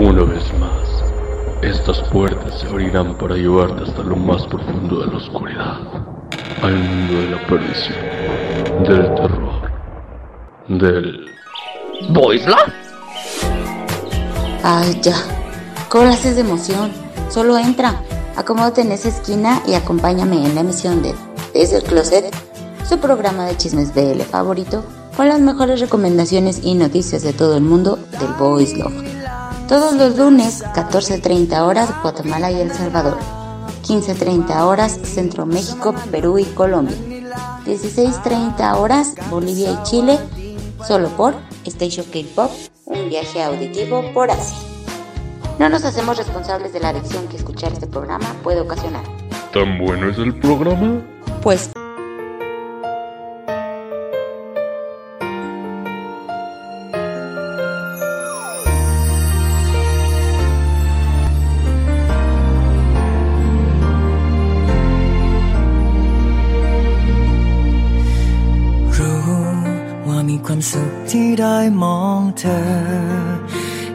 Una vez más, estas puertas se abrirán para llevarte hasta lo más profundo de la oscuridad, al mundo de la perdición, del terror, del... ¿Boisla? Ay, ya. Colas es de emoción. Solo entra, acomódate en esa esquina y acompáñame en la emisión de Desde el Closet, su programa de chismes BL favorito, con las mejores recomendaciones y noticias de todo el mundo del Boys Love. Todos los lunes, 14.30 horas, Guatemala y El Salvador. 15.30 horas, Centro México, Perú y Colombia. 16.30 horas, Bolivia y Chile, solo por Station K-Pop, un viaje auditivo por Asia. No nos hacemos responsables de la adicción que escuchar este programa puede ocasionar. ¿Tan bueno es el programa? Pues ได้มองเธอ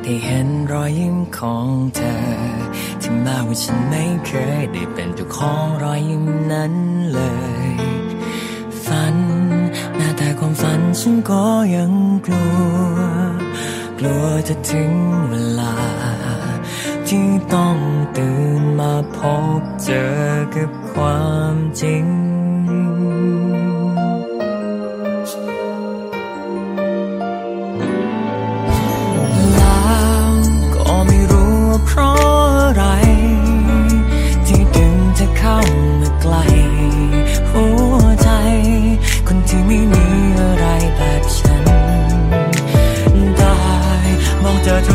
ได้เห็นรอยยิ้มของเธอถึงแม้ว่าฉันไม่เคยได้เป็นเจ้าของรอยยิ้มนั้นเลย ฝันหน้าแต่ความฝันฉันก็ยังกลัว กลัวจะถึงเวลา ที่ต้องตื่นมาพบเจอกับความจริง un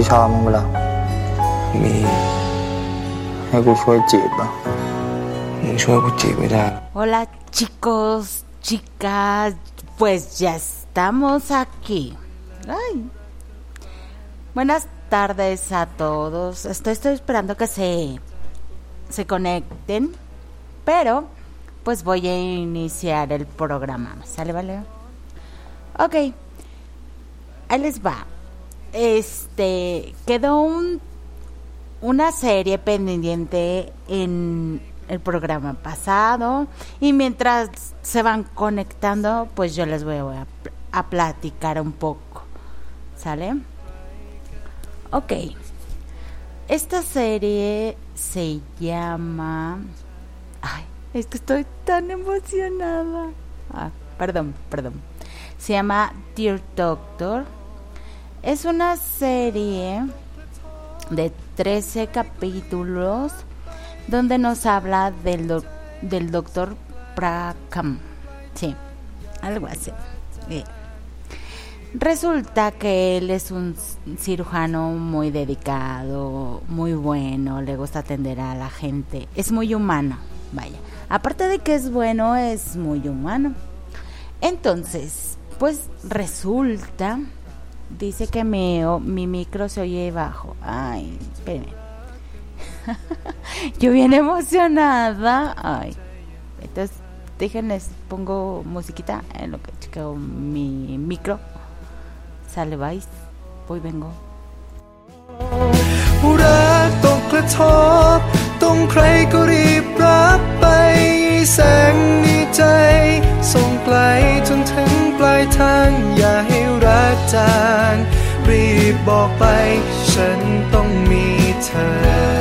มึงมีคนที่ชอบมึงเปล่า มี ให้กูช่วยจีบอ่ะ มึงช่วยกูจีบไม่ได้ Hola chicos, chicas, pues ya estamos aquí. Ay. Buenas tardes a todos. Estoy, estoy esperando que se, se conecten, pero pues voy a iniciar el programa. ¿Sale, vale? Ok, ahí les va. Este, quedó un, una serie pendiente en el programa pasado y mientras se van conectando, pues yo les voy a, a platicar un poco. ¿Sale? Ok. Esta serie se llama... Ay, es que estoy tan emocionada. Ah, perdón, perdón. Se llama Dear Doctor. Es una serie de 13 capítulos donde nos habla del, doc- del doctor Prakam. Sí, algo así. Resulta que él es un cirujano muy dedicado, muy bueno, le gusta atender a la gente, es muy humano, vaya. Aparte de que es bueno, es muy humano. Entonces, pues resulta, dice que mi, o- mi micro se oye bajo. Ay, espérenme. Yo bien emocionada. Ay, entonces déjenles, pongo musiquita en lo que chequeo mi micro. Sale, vais, voy, vengo. ปลายทางอย่าให้รักจาง รีบบอกไป ฉันต้องมีเธอ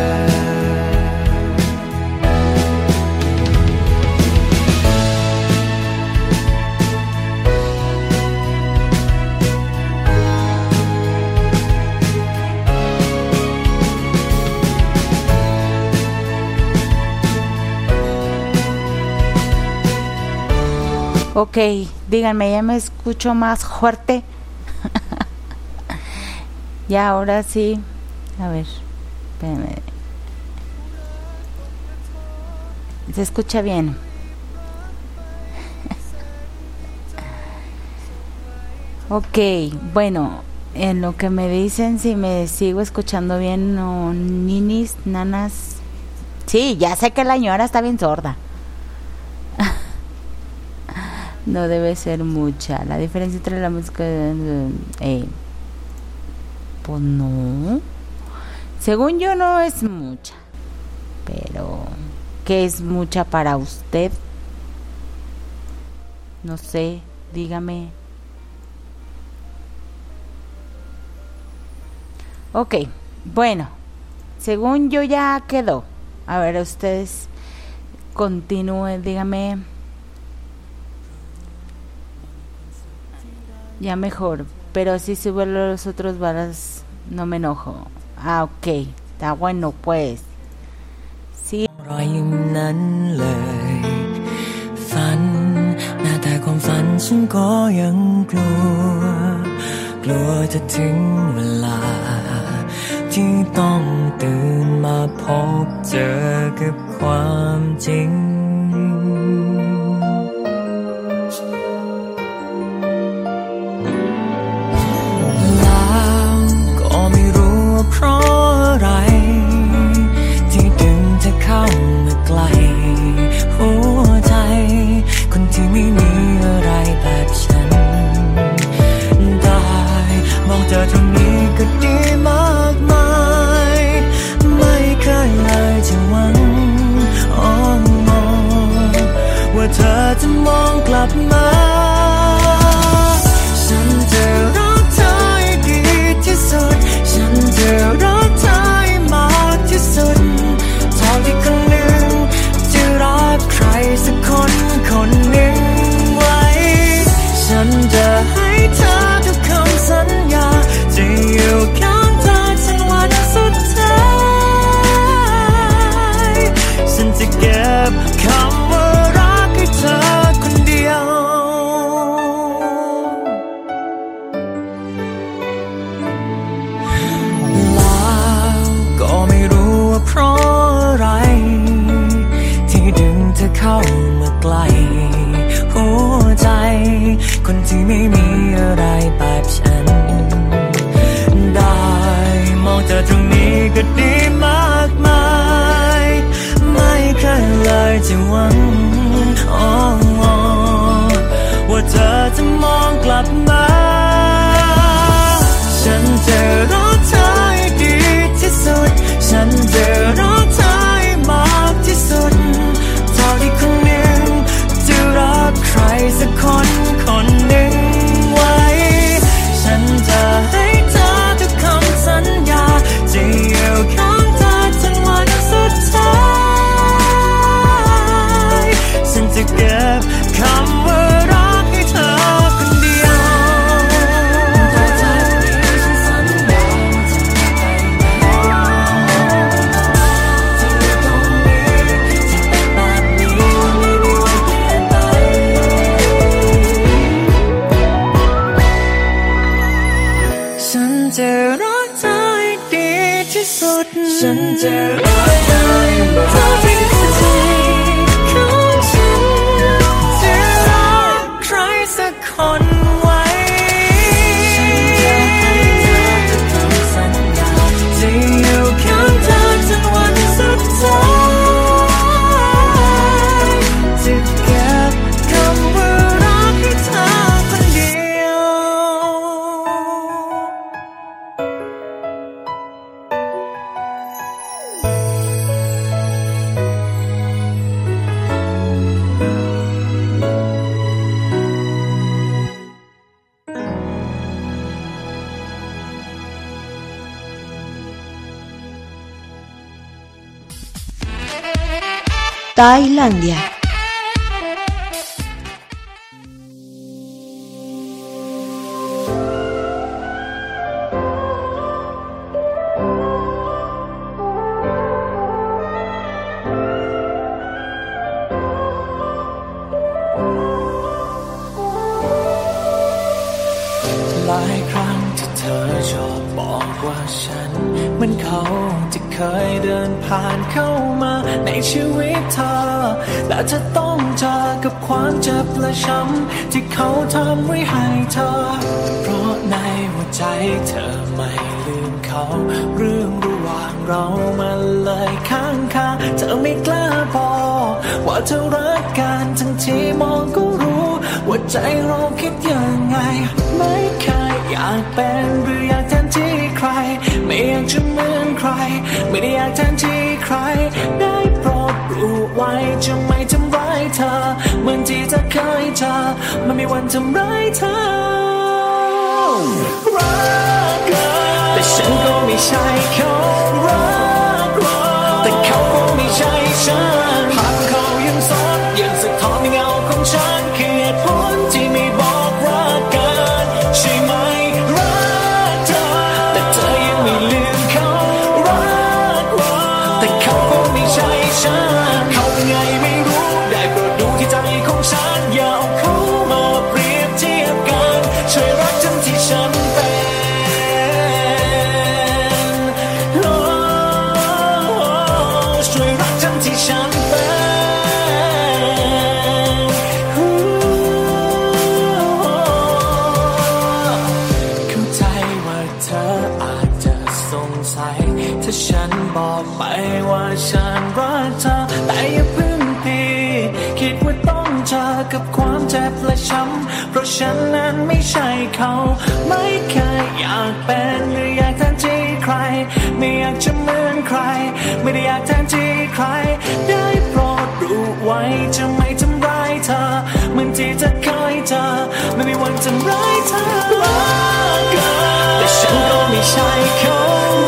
Ok, díganme, ¿ya me escucho más fuerte? ya, ahora sí. A ver, espérenme. Se escucha bien. ok, bueno, en lo que me dicen si me sigo escuchando bien o ninis, nanas. Sí, ya sé que la señora está bien sorda. No debe ser mucha. La diferencia entre la música. Eh, pues no. Según yo, no es mucha. Pero. ¿Qué es mucha para usted? No sé. Dígame. Ok. Bueno. Según yo ya quedó. A ver, ustedes continúen. Dígame. Ya mejor, pero si subo los otros varas no me enojo. Ah, ok, está bueno pues. Sí, รอยยิ้มนั้นเลย ฝันหน้าแต่ความฝันฉันก็ยังกลัว กลัวจะถึงเวลา ที่ต้องตื่นมาพบเจอกับความจริง เธอจะมองกลับมา Finlandia. เธอรักเกิแต่ฉันก็ไม่ใช่เขารัก ช้ำเพราะฉันนั้นไม่ใช่เขา ไม่เคยอยากเป็นหรืออยากแทนที่ใคร ไม่อยากจะเหมือนใคร ไม่ได้อยากแทนที่ใคร ได้โปรดรู้ไว้จะไม่ทำร้ายเธอเหมือนที่จะเคยเจอไม่มีวันทำร้ายเธอแต่ฉันก็ไม่ใช่เขา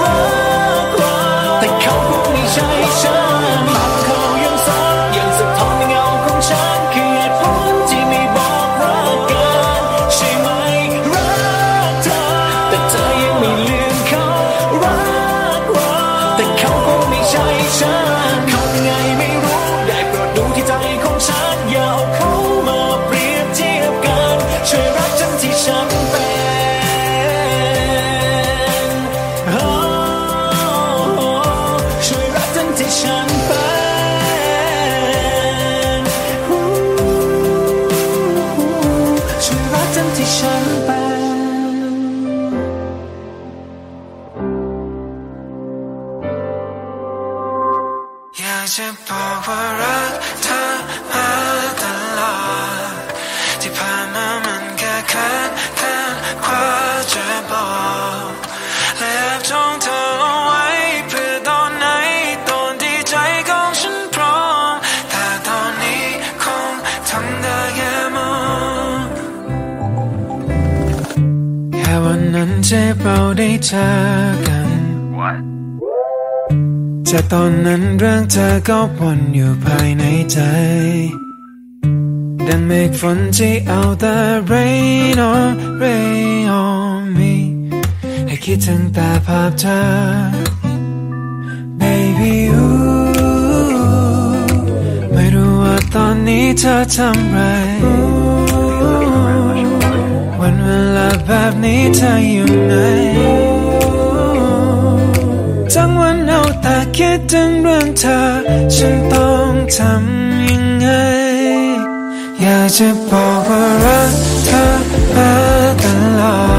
รักเราแต่เขาก็ไม่ใช่ฉัน ได้เจอกันจากตอนนั้นเรื่องเธอก็วนอยู่ภายในใจ ดังเมฆฝนที่เอาแต่ rain on rain on me ให้คิดถึงแต่ภาพเธอ baby you ไม่รู้ว่าตอนนี้เธอทำไร วันเวลาแบบนี้เธออยู่ไหน คิดถึงเรื่องเธอ ฉันต้องทำยังไง อยากจะบอกว่ารักเธอมาตลอด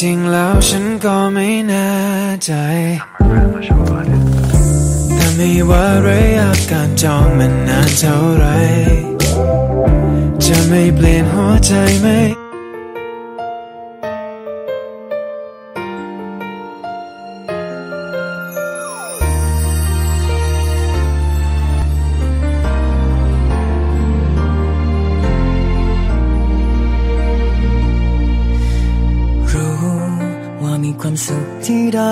จริงแล้วฉันก็ไม่แน่ใจ แต่ไม่ว่าระยะการจองมันนานเท่าไร จะไม่เปลี่ยนหัวใจไหม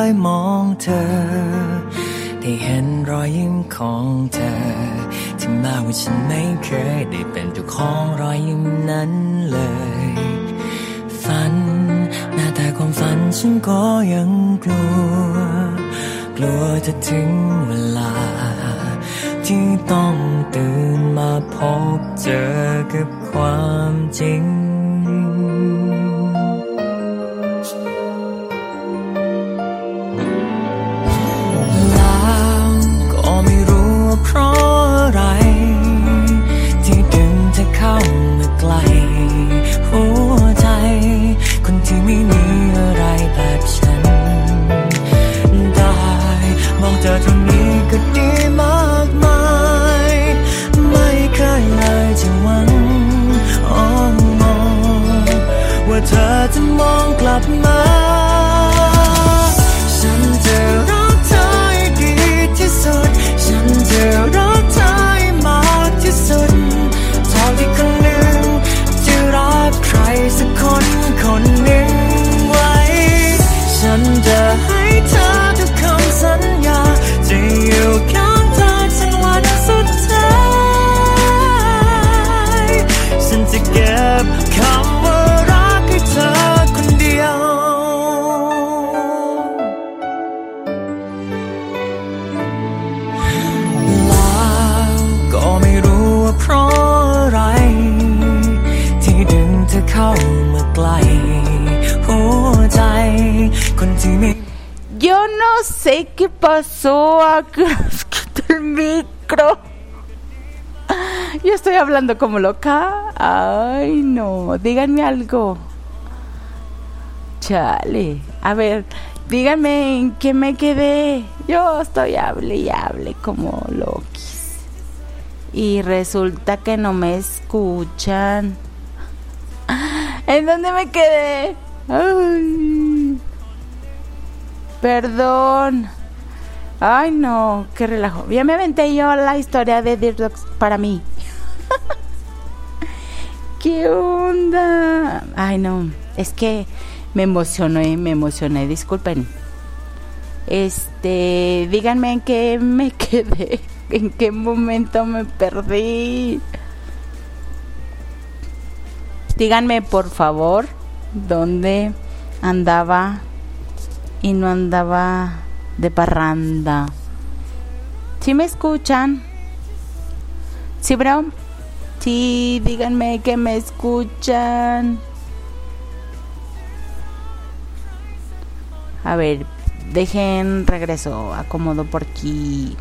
ที่ได้มองเธอ ได้เห็นรอยยิ้มของเธอ ที่แม้ว่าฉันไม่เคยได้เป็นเจ้าของรอยยิ้มนั้นเลย ฝันหน้าแต่ความฝันฉันก็ยังกลัว กลัวจะถึงเวลา ที่ต้องตื่นมาพบเจอกับความจริง pasó acá. Quita el micro. Yo estoy hablando como loca. Ay, no. Díganme algo. Chale. A ver, díganme en qué me quedé. Yo estoy hable y hable como loquis. Y resulta que no me escuchan. ¿En dónde me quedé? Ay. Perdón. Ay, no, qué relajo. Ya me aventé yo la historia de Dogs para mí. ¿Qué onda? Ay, no. Es que me emocioné, me emocioné. Disculpen. Este, díganme en qué me quedé. ¿En qué momento me perdí? Díganme, por favor, dónde andaba y no andaba de parranda. ¿Sí me escuchan? ¿Sí, bro? Sí, díganme que me escuchan. A ver, dejen regreso, acomodo por aquí.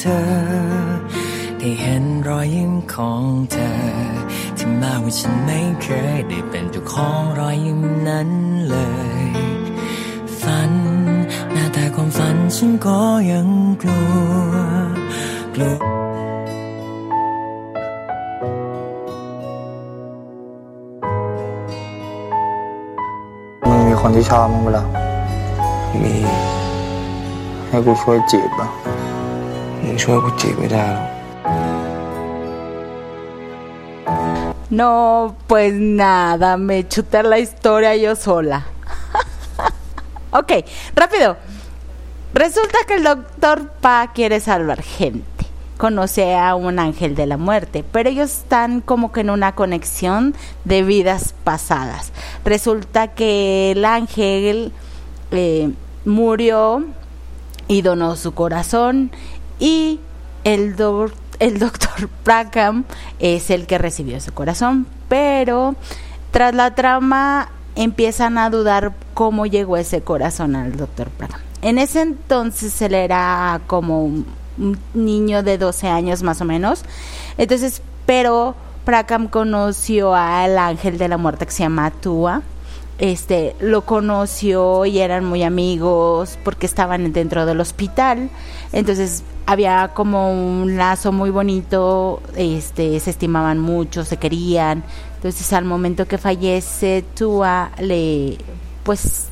เธอ ได้เห็นรอยยิ้มของเธอ ที่ม้ว่าฉันไม่เคยได้เป็นเจ้าของรอยยิ้มนั้นเลย ฝันหน้าแต่ความฝันฉันก็ยังกลัว กลัวมึงมีคนที่ชอบมึงเปล่ามี ให้กูช่วยจีบอะ ช่วยกูจีบไม่ได้หรอก No, pues nada, me chuté la historia yo sola. ok, rápido. Resulta que el doctor Pa quiere salvar gente. Conoce a un ángel de la muerte, pero ellos están como que en una conexión de vidas pasadas. Resulta que el ángel eh, murió y donó su corazón y el, doc- el doctor Prakam es el que recibió ese corazón, pero tras la trama empiezan a dudar cómo llegó ese corazón al doctor Prakam. En ese entonces él era como un un niño de 12 años más o menos, entonces, pero Prakam conoció al ángel de la muerte que se llama Tua, este lo conoció y eran muy amigos porque estaban dentro del hospital. Entonces había como un lazo muy bonito este se estimaban mucho se querían entonces al momento que fallece Tua le pues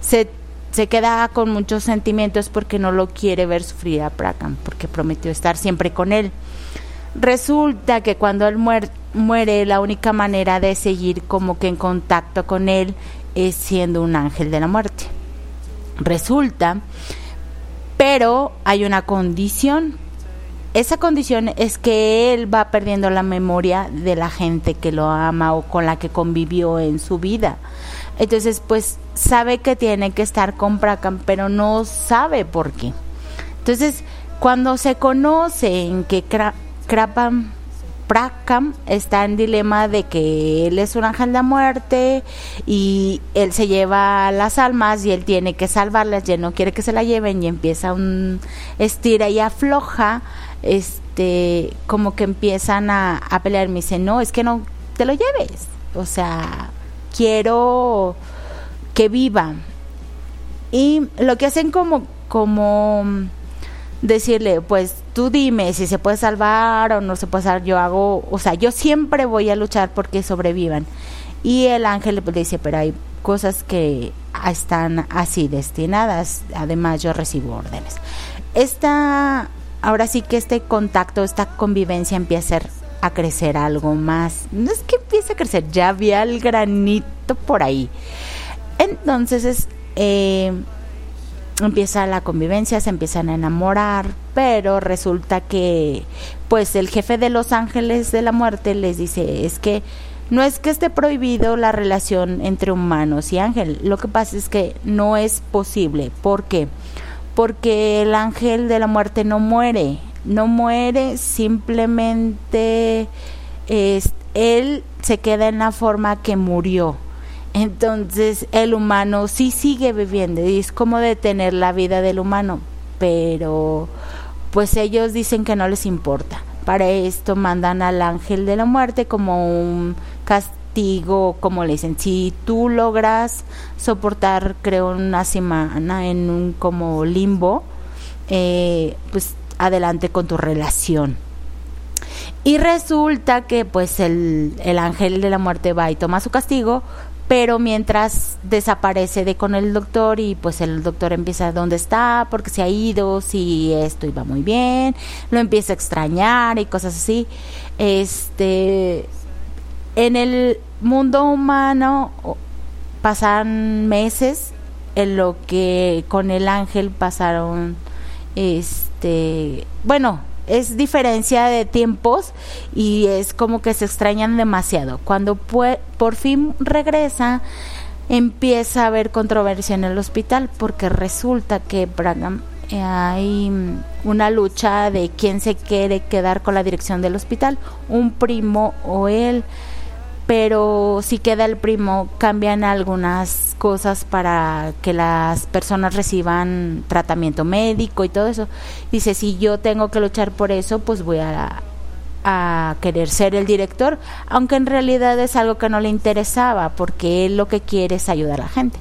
se se queda con muchos sentimientos porque no lo quiere ver sufrir a Prakam porque prometió estar siempre con él Resulta que cuando él muer- muere, la única manera de seguir como que en contacto con él es siendo un ángel de la muerte. Resulta, pero hay una condición. Esa condición es que él va perdiendo la memoria de la gente que lo ama o con la que convivió en su vida. Entonces, pues sabe que tiene que estar con Prakam, pero no sabe por qué. Entonces, cuando se conoce en que Kra- Prakam está en dilema de que él es un ángel de muerte y él se lleva las almas y él tiene que salvarlas y él no quiere que se la lleven y empieza un estira y afloja, este, como que empiezan a, a pelear. Me dice, no, es que no te lo lleves. O sea, quiero que viva. Y lo que hacen como, como decirle, pues tú dime si se puede salvar o no se puede salvar, yo hago, o sea, yo siempre voy a luchar porque sobrevivan. Y el ángel le dice, pero hay cosas que están así destinadas, además yo recibo órdenes. Esta, ahora sí que este contacto, esta convivencia empieza a a crecer algo más. No es que empiece a crecer, ya había el granito por ahí. Entonces es, eh, empieza la convivencia, se empiezan a enamorar, pero resulta que pues el jefe de los ángeles de la muerte les dice, es que no es que esté prohibido la relación entre humanos y ángel, lo que pasa es que no es posible. ¿Por qué? Porque el ángel de la muerte no muere, no muere, simplemente es, él se queda en la forma que murió. Entonces el humano sí sigue viviendo y es como detener la vida del humano, pero pues ellos dicen que no les importa. Para esto mandan al ángel de la muerte como un castigo, como le dicen, si tú logras soportar, creo, una semana en un como limbo, eh, pues adelante con tu relación. Y resulta que pues el, el ángel de la muerte va y toma su castigo, pero mientras desaparece de con el doctor y pues el doctor empieza dónde está, porque se ha ido, si esto iba muy bien, lo empieza a extrañar y cosas así. Este en el mundo humano pasan meses en lo que con el ángel pasaron este, bueno, es diferencia de tiempos y es como que se extrañan demasiado. Cuando por fin regresa, empieza a haber controversia en el hospital porque resulta que Branham eh, hay una lucha de quién se quiere quedar con la dirección del hospital, un primo o él pero si queda el primo, cambian algunas cosas para que las personas reciban tratamiento médico y todo eso. Dice, si yo tengo que luchar por eso, pues voy a, a querer ser el director, aunque en realidad es algo que no le interesaba, porque él lo que quiere es ayudar a la gente.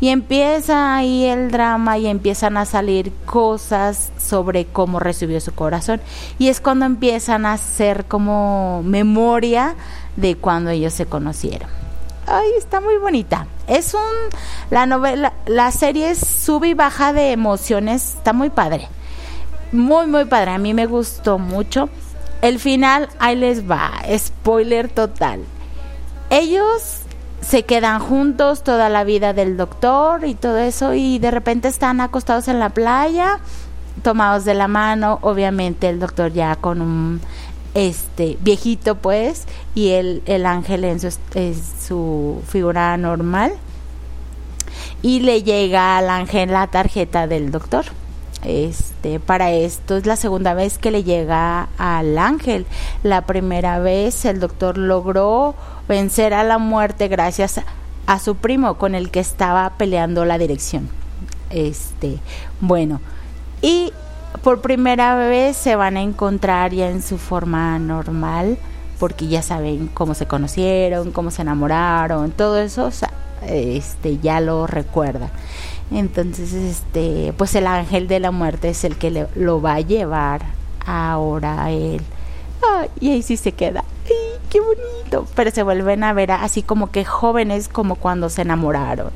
Y empieza ahí el drama y empiezan a salir cosas sobre cómo recibió su corazón. Y es cuando empiezan a hacer como memoria de cuando ellos se conocieron. Ay, está muy bonita. Es un la novela, la serie es sube y baja de emociones, está muy padre. Muy muy padre, a mí me gustó mucho. El final ahí les va, spoiler total. Ellos se quedan juntos toda la vida del doctor y todo eso y de repente están acostados en la playa, tomados de la mano, obviamente el doctor ya con un este viejito pues y el, el ángel en su, su figura normal. Y le llega al ángel la tarjeta del doctor. Este para esto es la segunda vez que le llega al ángel. La primera vez el doctor logró vencer a la muerte gracias a su primo con el que estaba peleando la dirección. Este bueno y por primera vez se van a encontrar ya en su forma normal, porque ya saben cómo se conocieron, cómo se enamoraron, todo eso este ya lo recuerda. Entonces, este, pues el ángel de la muerte es el que lo va a llevar ahora a él. y ahí sí se queda. ¡Ay, qué bonito! Pero se vuelven a ver así como que jóvenes como cuando se enamoraron.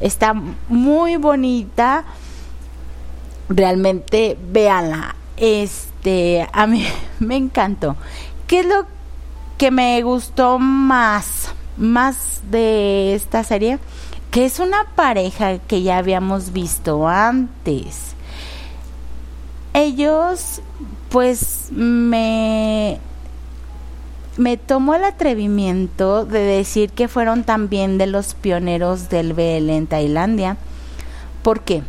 Está muy bonita realmente véanla. Este, a mí me encantó. ¿Qué es lo que me gustó más, más de esta serie? Que es una pareja que ya habíamos visto antes. Ellos, pues, me me tomó el atrevimiento de decir que fueron también de los pioneros del BL en Tailandia. ¿Por qué?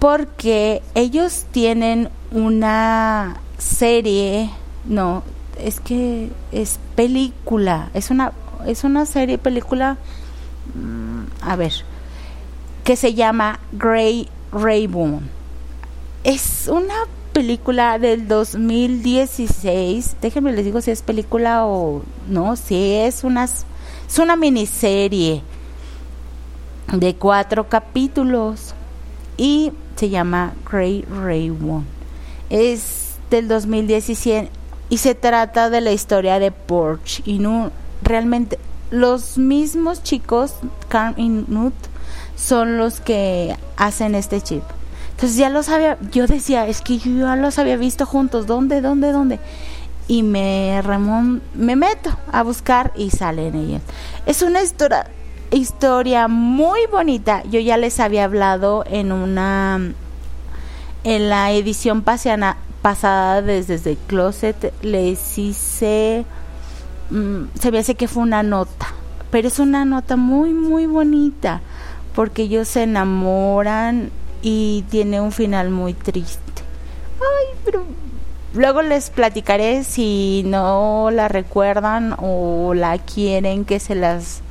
Porque ellos tienen una serie, no, es que es película, es una es una serie película mm, a ver, que se llama Grey Rainbow. Es una película del 2016. Déjenme les digo si es película o no, si es una es una miniserie de cuatro capítulos y se llama Grey One. Es del 2017 y se trata de la historia de Porsche y no realmente los mismos chicos Carm y Nut son los que hacen este chip. Entonces ya los había, yo decía, es que yo ya los había visto juntos, ¿dónde, dónde, dónde? Y me remon, me meto a buscar y salen ellos. Es una historia historia muy bonita. Yo ya les había hablado en una en la edición pasada desde, el closet les hice mm, se me hace que fue una nota, pero es una nota muy muy bonita porque ellos se enamoran y tiene un final muy triste. Ay, pero luego les platicaré si no la recuerdan o la quieren que se las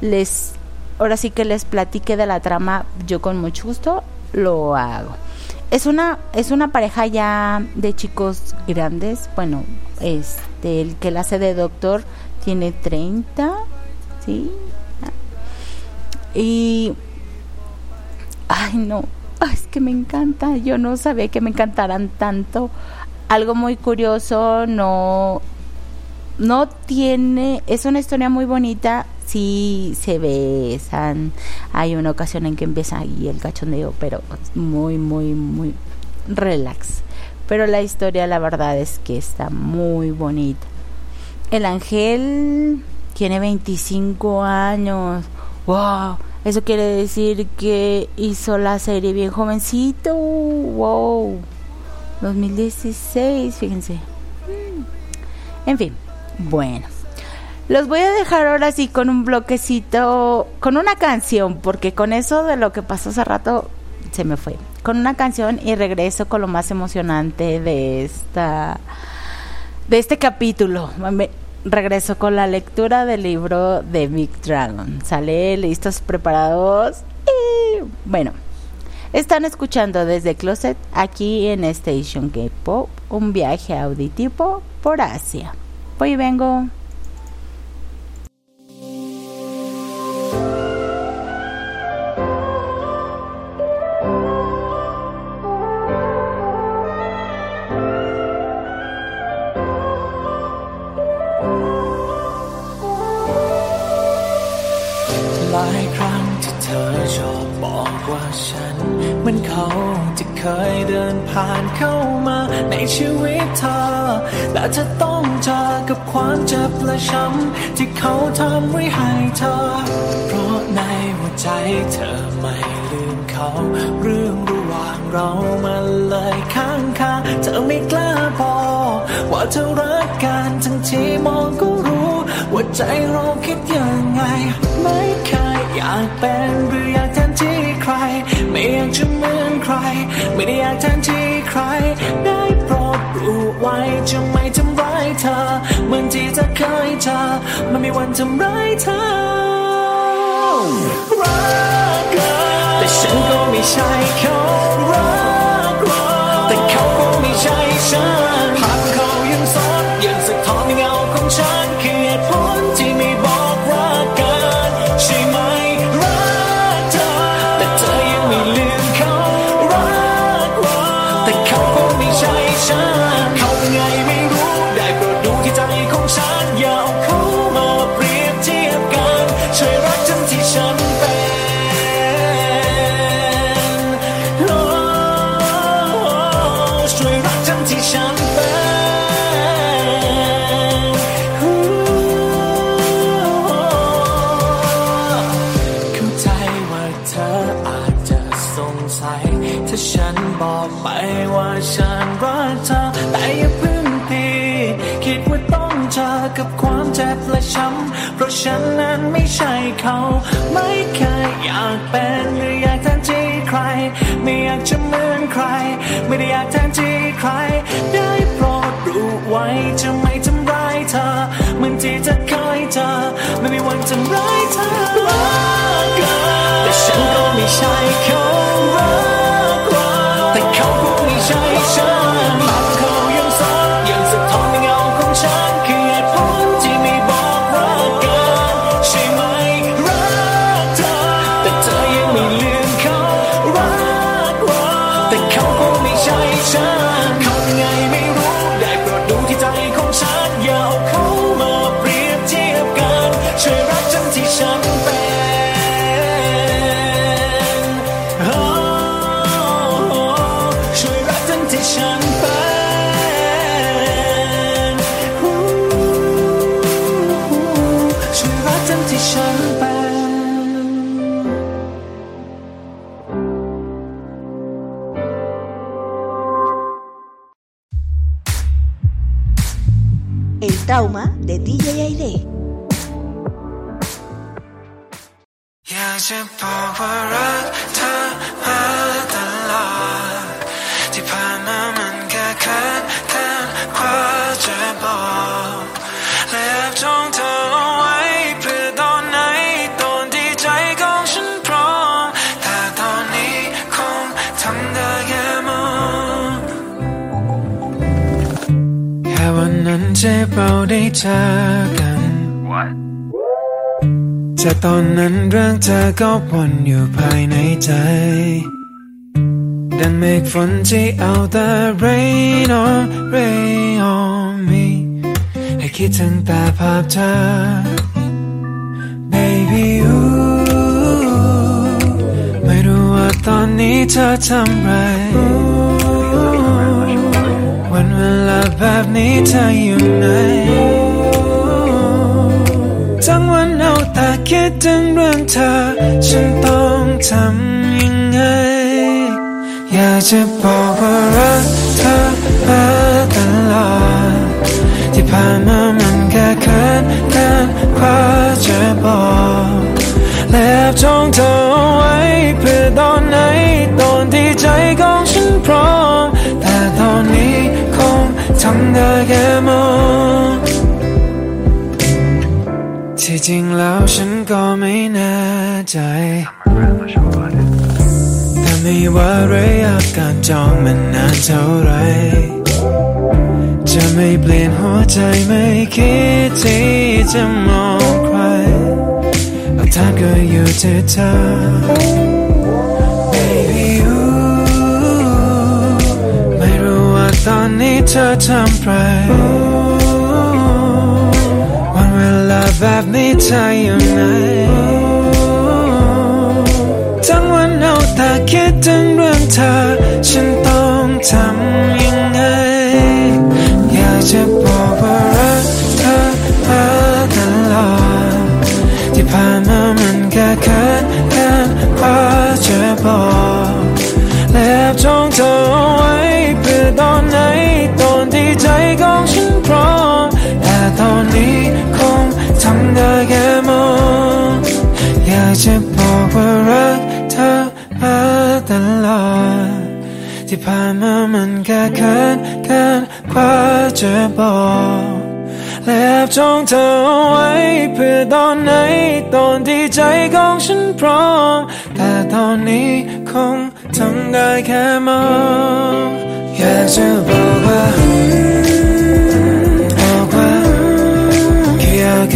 les ahora sí que les platique de la trama, yo con mucho gusto lo hago. Es una es una pareja ya de chicos grandes, bueno, este el que la hace de doctor tiene 30, ¿sí? Y ay, no, es que me encanta, yo no sabía que me encantaran tanto algo muy curioso, no, no tiene, es una historia muy bonita, sí se besan, hay una ocasión en que empieza ahí el cachondeo, pero muy, muy, muy relax. Pero la historia, la verdad es que está muy bonita. El ángel tiene 25 años. ¡Wow! Eso quiere decir que hizo la serie bien jovencito. ¡Wow! 2016, fíjense. En fin, bueno. Los voy a dejar ahora sí con un bloquecito, con una canción, porque con eso de lo que pasó hace rato se me fue. Con una canción y regreso con lo más emocionante de esta de este capítulo. regreso con la lectura del libro de Big Dragon. Sale listos, preparados. Y bueno, están escuchando desde Closet aquí en Station K-Pop un viaje auditivo por Asia. Voy y vengo. จะต้องเจอกับความเจ็บและช้ำที่เขาทำไว้ให้เธอ เพราะในหัวใจเธอไม่ลืมเขา เรื่องระหว่างเรามันเลยค้างคาเธอไม่กล้าบอกว่าเธอรักกันทั้งที่มองก็รู้ว่าใจเราคิดยังไง ไม่เคยอยากเป็นหรืออยากแทนที่ ใคร ไม่อยากจะเหมือนใคร ไม่ได้อยากแทนที่ใคร ได้โปรดรู้ไว้จะไม่ทำร้ายเธอเหมือนที่เธอเคยเจอมันไม่วันทำร้ายเธอรักกันแต่ฉันก็ไม่ใช่เขารักรักแต่เขาก็ไม่ใช่ฉัน ฉันนั้นไม่ใช่เขา ไม่เคยอยากเป็นหรืออยากแทนที่ใคร ไม่อยากจะเหมือนใคร ไม่ได้อยากแทนที่ใคร ได้โปรดรู้ไว้จะไม่ทำร้ายเธอเหมือนที่จะเคยเจอไม่มีวันทำร้ายเธอรักกัน ก็วนอยู่ภายในใจ ดังเมฆฝนที่เอาแต่ rain on rain on me ให้คิดถึงแต่ภาพเธอ baby you ไม่รู้ว่าตอนนี้เธอทำไร วันเวลาแบบนี้เธออยู่ไหน คิดถึงเรื่องเธอ ฉันต้องทำยังไง อยากจะบอกว่ารักเธอมาตลอดที่ผ่านมามันแค่เคินกันกว่าจะบอกและแอบจ้องเธอเอาไว้เพื่อตอนไหนตอนที่ใจของฉันพร้อม แต่ตอนนี้คงทำได้แค่มอง จริงแล้วฉันก็ไม่แน่ใจแต่ไม่ว่าระยะการจองมันนานเท่าไร จะไม่เปลี่ยนหัวใจไม่คิดที่จะมองใครเอาทาก็อยู่ที่เธอ Baby you ไม่รู้ว่าตอนนี้เธอทำไร เวลาแบบนี้เธออยู่ไหนทั้งวันเอาแต่คิดถึงเรื่องเธอ ฉันต้องทำยังไง อยากจะบอกว่ารักเธอมาตลอดที่ผ่านมามันแค่เคินกันกจะบอกและแอบจ้องเธอเอาไว้เพื่อตอนไหนตอนที่ใจของฉัน ทำได้แค่มองอยากจะบอกว่ารักเธอมาตลอดที่ผ่านมามันแค่เคินกันกว่าจะบอกและแอบจ้องเธอเอาไว้เพื่อตอนไหนตอนที่ใจของฉันพร้อม แต่ตอนนี้คงทำได้แค่มองอยากจะบอกว่า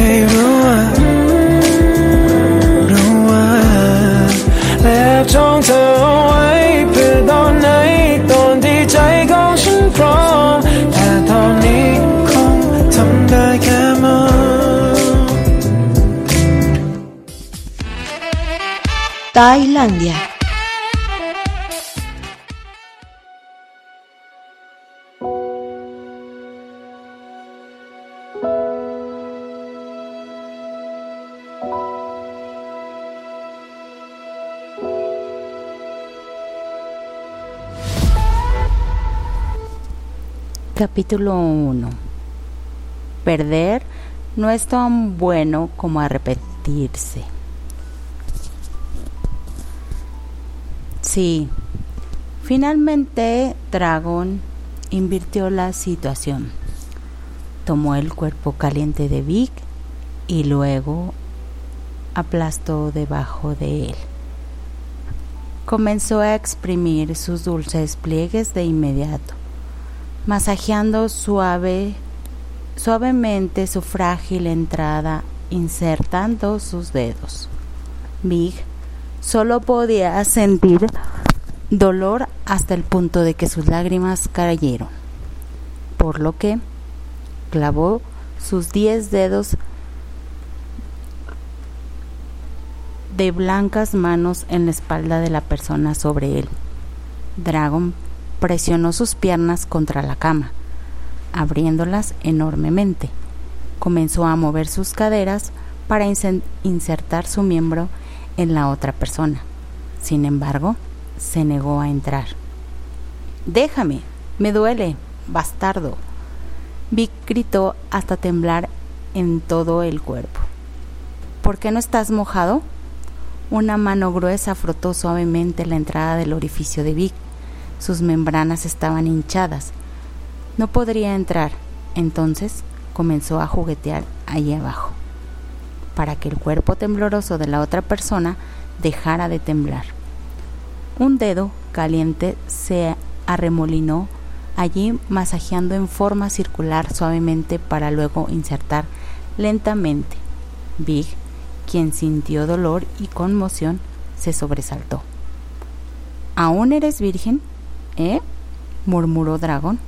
ให้รู้ว่า รู้ว่า และแอบจ้องเธอเอาไว้เพื่อตอนไหนตอนที่ใจของฉันพร้อม แต่ตอนนี้คงทำได้แค่มอง Tailandia. Capítulo 1 Perder no es tan bueno como arrepentirse. Sí, finalmente Dragon invirtió la situación. Tomó el cuerpo caliente de Vic y luego aplastó debajo de él. Comenzó a exprimir sus dulces pliegues de inmediato masajeando suave, suavemente su frágil entrada, insertando sus dedos. Big solo podía sentir dolor hasta el punto de que sus lágrimas cayeron, por lo que clavó sus diez dedos de blancas manos en la espalda de la persona sobre él. Dragon presionó sus piernas contra la cama, abriéndolas enormemente. Comenzó a mover sus caderas para insertar su miembro en la otra persona. Sin embargo, se negó a entrar. Déjame, me duele, bastardo. Vic gritó hasta temblar en todo el cuerpo. ¿Por qué no estás mojado? Una mano gruesa frotó suavemente la entrada del orificio de Vic. Sus membranas estaban hinchadas. No podría entrar. Entonces comenzó a juguetear allí abajo, para que el cuerpo tembloroso de la otra persona dejara de temblar. Un dedo caliente se arremolinó allí masajeando en forma circular suavemente para luego insertar lentamente. Big, quien sintió dolor y conmoción, se sobresaltó. ¿Aún eres virgen? ¿Eh? murmuró Dragón.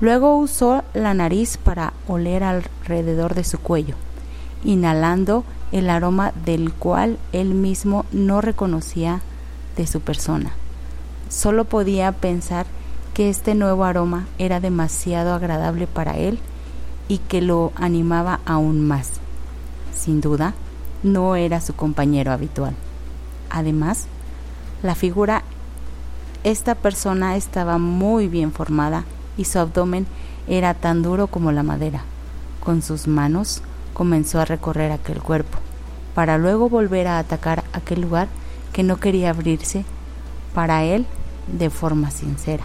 Luego usó la nariz para oler alrededor de su cuello, inhalando el aroma del cual él mismo no reconocía de su persona. Solo podía pensar que este nuevo aroma era demasiado agradable para él y que lo animaba aún más. Sin duda, no era su compañero habitual. Además, la figura, esta persona estaba muy bien formada y su abdomen era tan duro como la madera. Con sus manos comenzó a recorrer aquel cuerpo, para luego volver a atacar aquel lugar que no quería abrirse para él de forma sincera.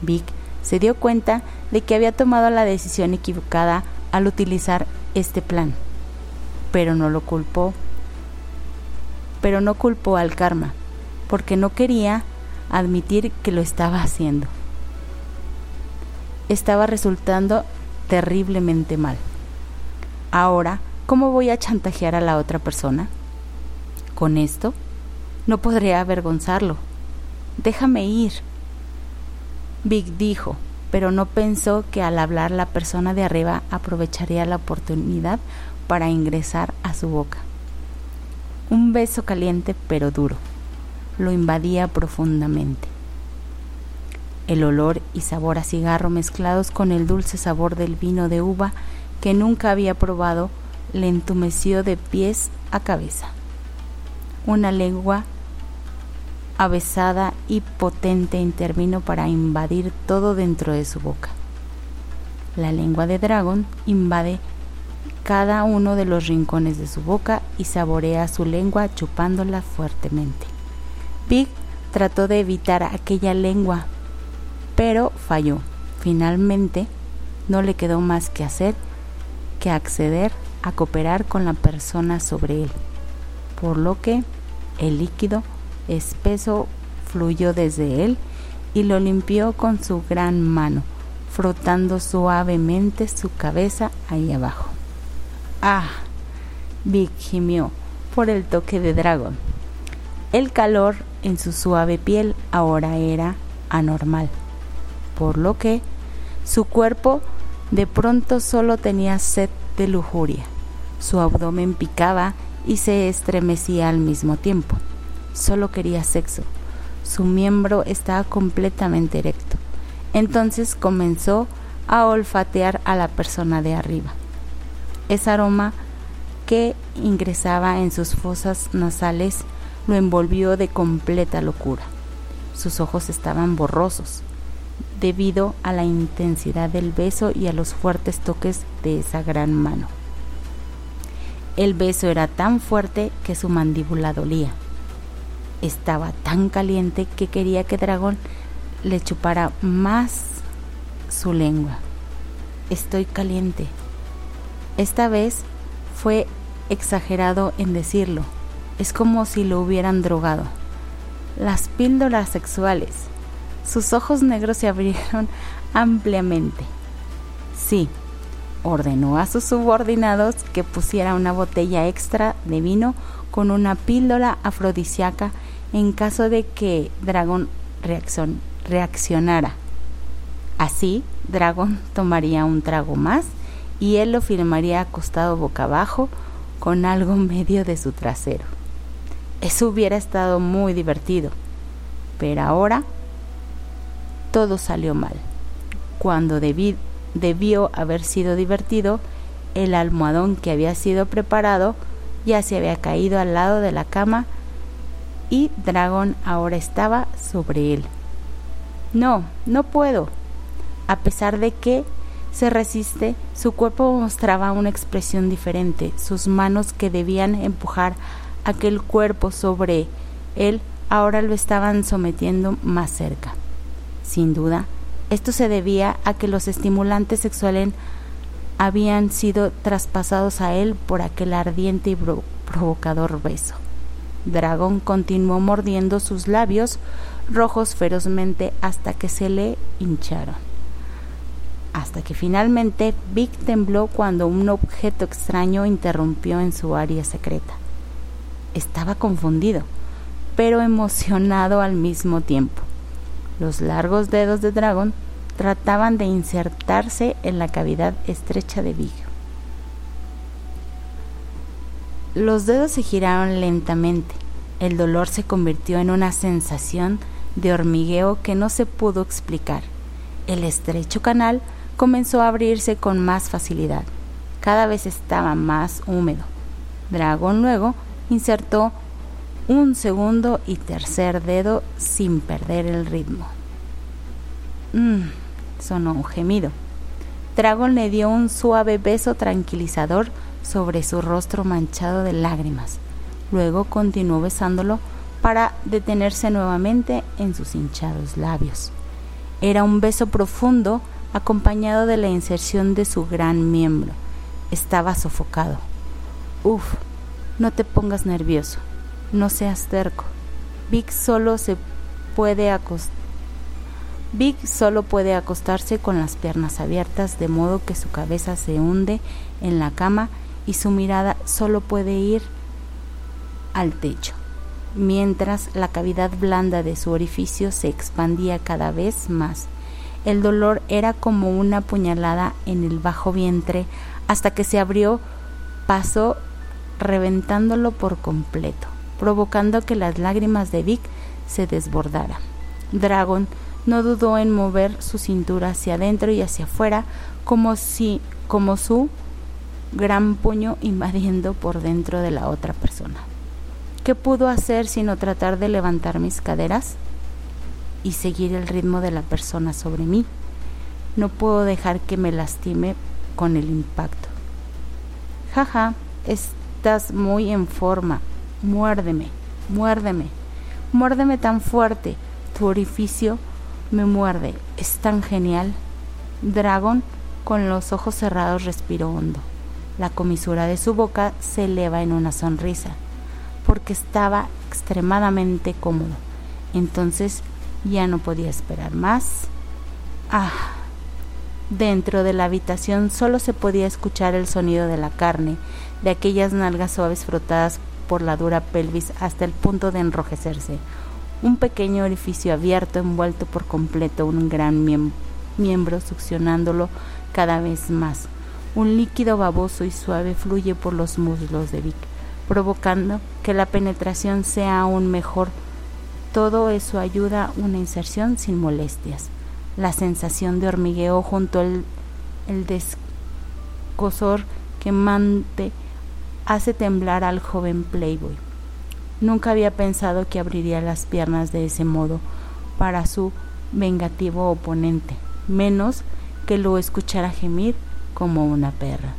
Vic se dio cuenta de que había tomado la decisión equivocada al utilizar este plan, pero no lo culpó, pero no culpó al karma, porque no quería admitir que lo estaba haciendo. Estaba resultando terriblemente mal. Ahora, ¿cómo voy a chantajear a la otra persona? Con esto, no podré avergonzarlo. Déjame ir. Vic dijo, pero no pensó que al hablar la persona de arriba aprovecharía la oportunidad para ingresar a su boca. Un beso caliente pero duro lo invadía profundamente. El olor y sabor a cigarro mezclados con el dulce sabor del vino de uva que nunca había probado le entumeció de pies a cabeza. Una lengua avesada y potente intervino para invadir todo dentro de su boca. La lengua de dragón invade cada uno de los rincones de su boca y saborea su lengua chupándola fuertemente. Pig trató de evitar aquella lengua, pero falló. Finalmente, no le quedó más que hacer que acceder a cooperar con la persona sobre él, por lo que el líquido espeso fluyó desde él y lo limpió con su gran mano, frotando suavemente su cabeza ahí abajo. ¡Ah! Vic gimió por el toque de dragón. El calor en su suave piel ahora era anormal, por lo que su cuerpo de pronto solo tenía sed de lujuria. Su abdomen picaba y se estremecía al mismo tiempo. Solo quería sexo. Su miembro estaba completamente erecto. Entonces comenzó a olfatear a la persona de arriba. Ese aroma que ingresaba en sus fosas nasales lo envolvió de completa locura. Sus ojos estaban borrosos debido a la intensidad del beso y a los fuertes toques de esa gran mano. El beso era tan fuerte que su mandíbula dolía. Estaba tan caliente que quería que Dragón le chupara más su lengua. Estoy caliente. Esta vez fue exagerado en decirlo es como si lo hubieran drogado. Las píldoras sexuales. Sus ojos negros se abrieron ampliamente. Sí, ordenó a sus subordinados que pusiera una botella extra de vino con una píldora afrodisíaca en caso de que Dragón reaccionara. Así, Dragón tomaría un trago más y él lo firmaría acostado boca abajo con algo medio de su trasero. Eso hubiera estado muy divertido. Pero ahora todo salió mal. Cuando debió haber sido divertido, el almohadón que había sido preparado ya se había caído al lado de la cama y Dragón ahora estaba sobre él. No, no puedo. A pesar de que se resiste, su cuerpo mostraba una expresión diferente, sus manos que debían empujar aquel cuerpo sobre él ahora lo estaban sometiendo más cerca. Sin duda, esto se debía a que los estimulantes sexuales habían sido traspasados a él por aquel ardiente y provocador beso. Dragón continuó mordiendo sus labios rojos ferozmente hasta que se le hincharon. Hasta que finalmente Vic tembló cuando un objeto extraño interrumpió en su área secreta. Estaba confundido, pero emocionado al mismo tiempo. Los largos dedos de Dragon trataban de insertarse en la cavidad estrecha de Big. Los dedos se giraron lentamente. El dolor se convirtió en una sensación de hormigueo que no se pudo explicar. El estrecho canal comenzó a abrirse con más facilidad. Cada vez estaba más húmedo. Dragón luego insertó un segundo y tercer dedo sin perder el ritmo. Mmm, sonó un gemido. Dragon le dio un suave beso tranquilizador sobre su rostro manchado de lágrimas. Luego continuó besándolo para detenerse nuevamente en sus hinchados labios. Era un beso profundo acompañado de la inserción de su gran miembro. Estaba sofocado. Uf, no te pongas nervioso, no seas terco. Vic solo se puede acostar. Solo puede acostarse con las piernas abiertas de modo que su cabeza se hunde en la cama y su mirada solo puede ir al techo, mientras la cavidad blanda de su orificio se expandía cada vez más. El dolor era como una puñalada en el bajo vientre hasta que se abrió paso reventándolo por completo, provocando que las lágrimas de Vic se desbordaran. Dragon no dudó en mover su cintura hacia adentro y hacia afuera como si como su gran puño invadiendo por dentro de la otra persona. ¿Qué pudo hacer sino tratar de levantar mis caderas y seguir el ritmo de la persona sobre mí? No puedo dejar que me lastime con el impacto. Jaja, estás muy en forma. Muérdeme, muérdeme, muérdeme tan fuerte. Tu orificio me muerde. Es tan genial. Dragon, con los ojos cerrados, respiró hondo. La comisura de su boca se eleva en una sonrisa, porque estaba extremadamente cómodo. Entonces ya no podía esperar más. Ah. Dentro de la habitación solo se podía escuchar el sonido de la carne, de aquellas nalgas suaves frotadas por la dura pelvis hasta el punto de enrojecerse. Un pequeño orificio abierto envuelto por completo un gran miembro succionándolo cada vez más. Un líquido baboso y suave fluye por los muslos de Vic, provocando que la penetración sea aún mejor. Todo eso ayuda a una inserción sin molestias. La sensación de hormigueo junto al el descosor quemante hace temblar al joven Playboy. Nunca había pensado que abriría las piernas de ese modo para su vengativo oponente, menos que lo escuchara gemir como una perra.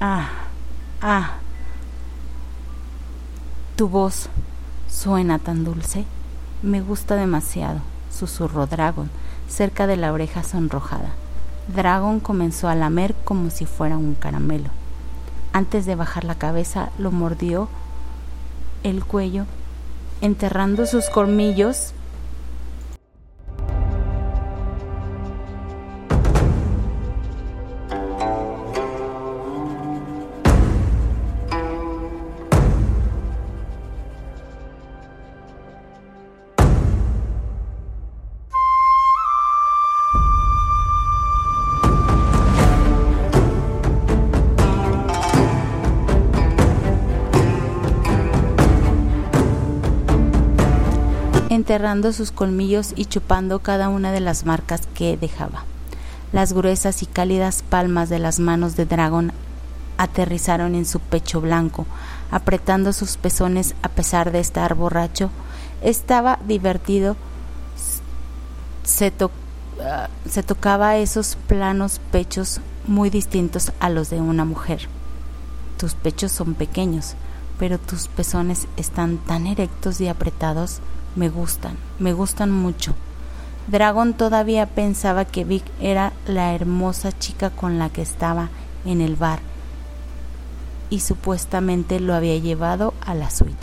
Ah, ah. Tu voz suena tan dulce. Me gusta demasiado, susurró Dragon, cerca de la oreja sonrojada. Dragon comenzó a lamer como si fuera un caramelo. Antes de bajar la cabeza, lo mordió el cuello, enterrando sus colmillos sus colmillos y chupando cada una de las marcas que dejaba. Las gruesas y cálidas palmas de las manos de Dragón aterrizaron en su pecho blanco, apretando sus pezones a pesar de estar borracho. Estaba divertido. Se, ah, se tocaba esos planos pechos muy distintos a los de una mujer. Tus pechos son pequeños, pero tus pezones están tan erectos y apretados me gustan, me gustan mucho. Dragon todavía pensaba que Vic era la hermosa chica con la que estaba en el bar y supuestamente lo había llevado a la suite.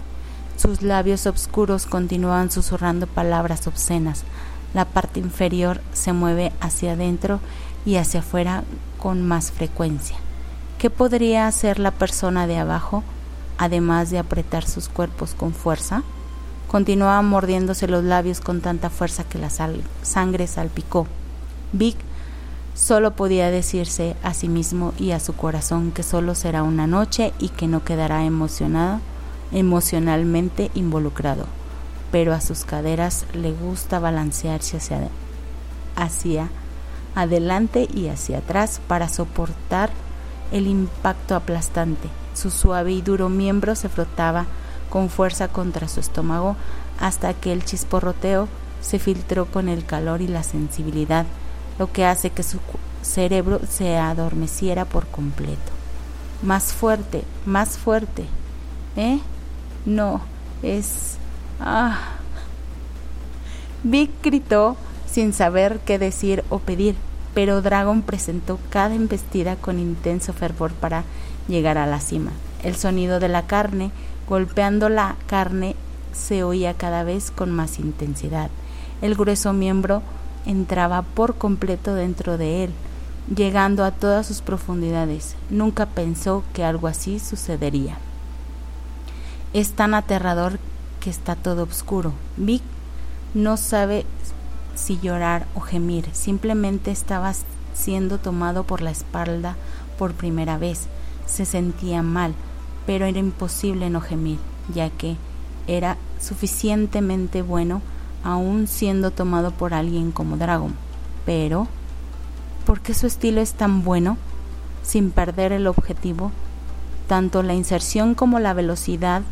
Sus labios oscuros continuaban susurrando palabras obscenas. La parte inferior se mueve hacia adentro y hacia afuera con más frecuencia. ¿Qué podría hacer la persona de abajo, además de apretar sus cuerpos con fuerza? Continuaba mordiéndose los labios con tanta fuerza que la sangre salpicó. Vic solo podía decirse a sí mismo y a su corazón que solo será una noche y que no quedará emocionado, emocionalmente involucrado, pero a sus caderas le gusta balancearse hacia, hacia adelante y hacia atrás para soportar el impacto aplastante. Su suave y duro miembro se frotaba con fuerza contra su estómago hasta que el chisporroteo se filtró con el calor y la sensibilidad, lo que hace que su cerebro se adormeciera por completo. Más fuerte, más fuerte. ¿Eh? No, es... Ah. Vic gritó sin saber qué decir o pedir, pero Dragon presentó cada embestida con intenso fervor para llegar a la cima. El sonido de la carne Golpeando la carne se oía cada vez con más intensidad. El grueso miembro entraba por completo dentro de él, llegando a todas sus profundidades. Nunca pensó que algo así sucedería. Es tan aterrador que está todo oscuro. Vic no sabe si llorar o gemir, simplemente estaba siendo tomado por la espalda por primera vez. Se sentía mal, pero era imposible no gemir, ya que era suficientemente bueno aún siendo tomado por alguien como Dragon. Pero, ¿por qué su estilo es tan bueno sin perder el objetivo? Tanto la inserción como la velocidad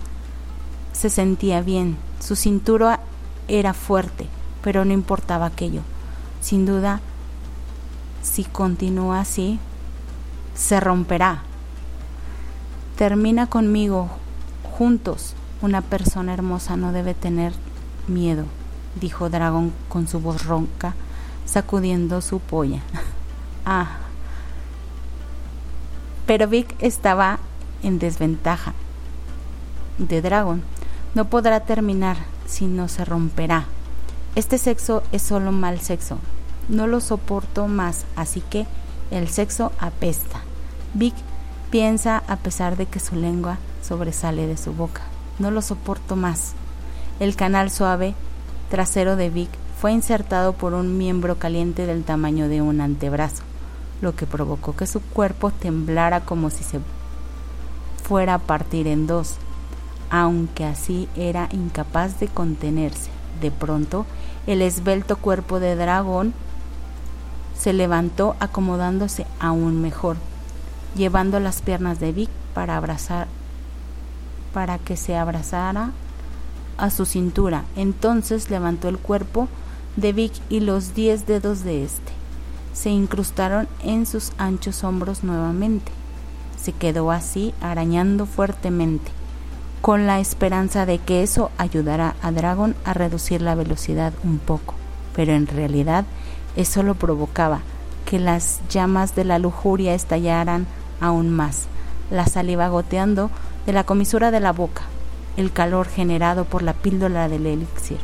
se sentía bien, su cintura era fuerte, pero no importaba aquello. Sin duda, si continúa así, se romperá, Termina conmigo, juntos. Una persona hermosa no debe tener miedo, dijo Dragón con su voz ronca, sacudiendo su polla. ah. Pero Vic estaba en desventaja. De Dragon no podrá terminar si no se romperá. Este sexo es solo mal sexo. No lo soporto más, así que el sexo apesta. Vic Piensa a pesar de que su lengua sobresale de su boca. No lo soporto más. El canal suave trasero de Vic fue insertado por un miembro caliente del tamaño de un antebrazo, lo que provocó que su cuerpo temblara como si se fuera a partir en dos, aunque así era incapaz de contenerse. De pronto, el esbelto cuerpo de dragón se levantó acomodándose aún mejor llevando las piernas de Vic para abrazar para que se abrazara a su cintura. Entonces levantó el cuerpo de Vic y los diez dedos de éste se incrustaron en sus anchos hombros nuevamente. Se quedó así arañando fuertemente, con la esperanza de que eso ayudara a Dragon a reducir la velocidad un poco, pero en realidad eso lo provocaba que las llamas de la lujuria estallaran aún más, la saliva goteando de la comisura de la boca, el calor generado por la píldora del elixir,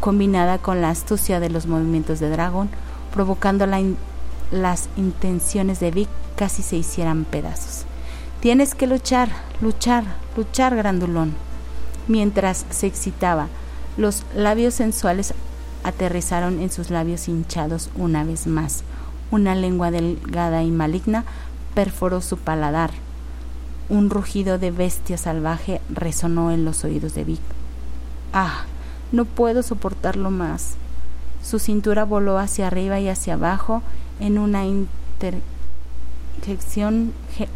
combinada con la astucia de los movimientos de dragón, provocando las intenciones de Vic casi se hicieran pedazos. Tienes que luchar, luchar, luchar, grandulón. Mientras se excitaba, los labios sensuales aterrizaron en sus labios hinchados una vez más. Una lengua delgada y maligna perforó su paladar. Un rugido de bestia salvaje resonó en los oídos de Vic. Ah, no puedo soportarlo más. Su cintura voló hacia arriba y hacia abajo en una interjección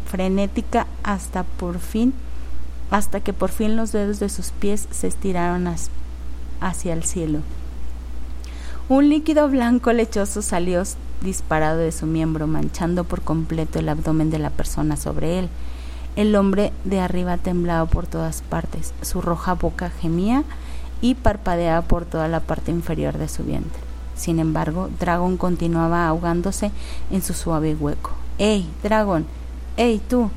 frenética hasta por fin, hasta que por fin los dedos de sus pies se estiraron hacia el cielo. Un líquido blanco lechoso salió disparado de su miembro, manchando por completo el abdomen de la persona sobre él. El hombre de arriba temblaba por todas partes, su roja boca gemía y parpadeaba por toda la parte inferior de su vientre. Sin embargo, Dragon continuaba ahogándose en su suave hueco. ¡Ey, Dragon! ¡Ey, tú!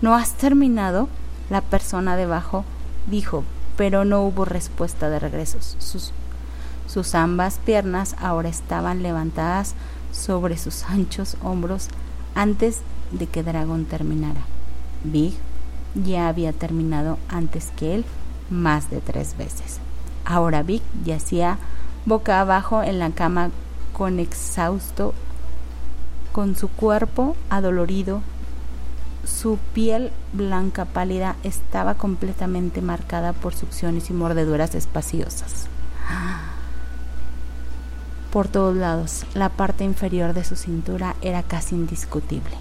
¿No has terminado? La persona debajo dijo, pero no hubo respuesta de regreso. Sus, sus ambas piernas ahora estaban levantadas sobre sus anchos hombros antes de que Dragón terminara. Big ya había terminado antes que él más de tres veces. Ahora Vic yacía boca abajo en la cama con exhausto, con su cuerpo adolorido. Su piel blanca pálida estaba completamente marcada por succiones y mordeduras espaciosas. Por todos lados, la parte inferior de su cintura era casi indiscutible.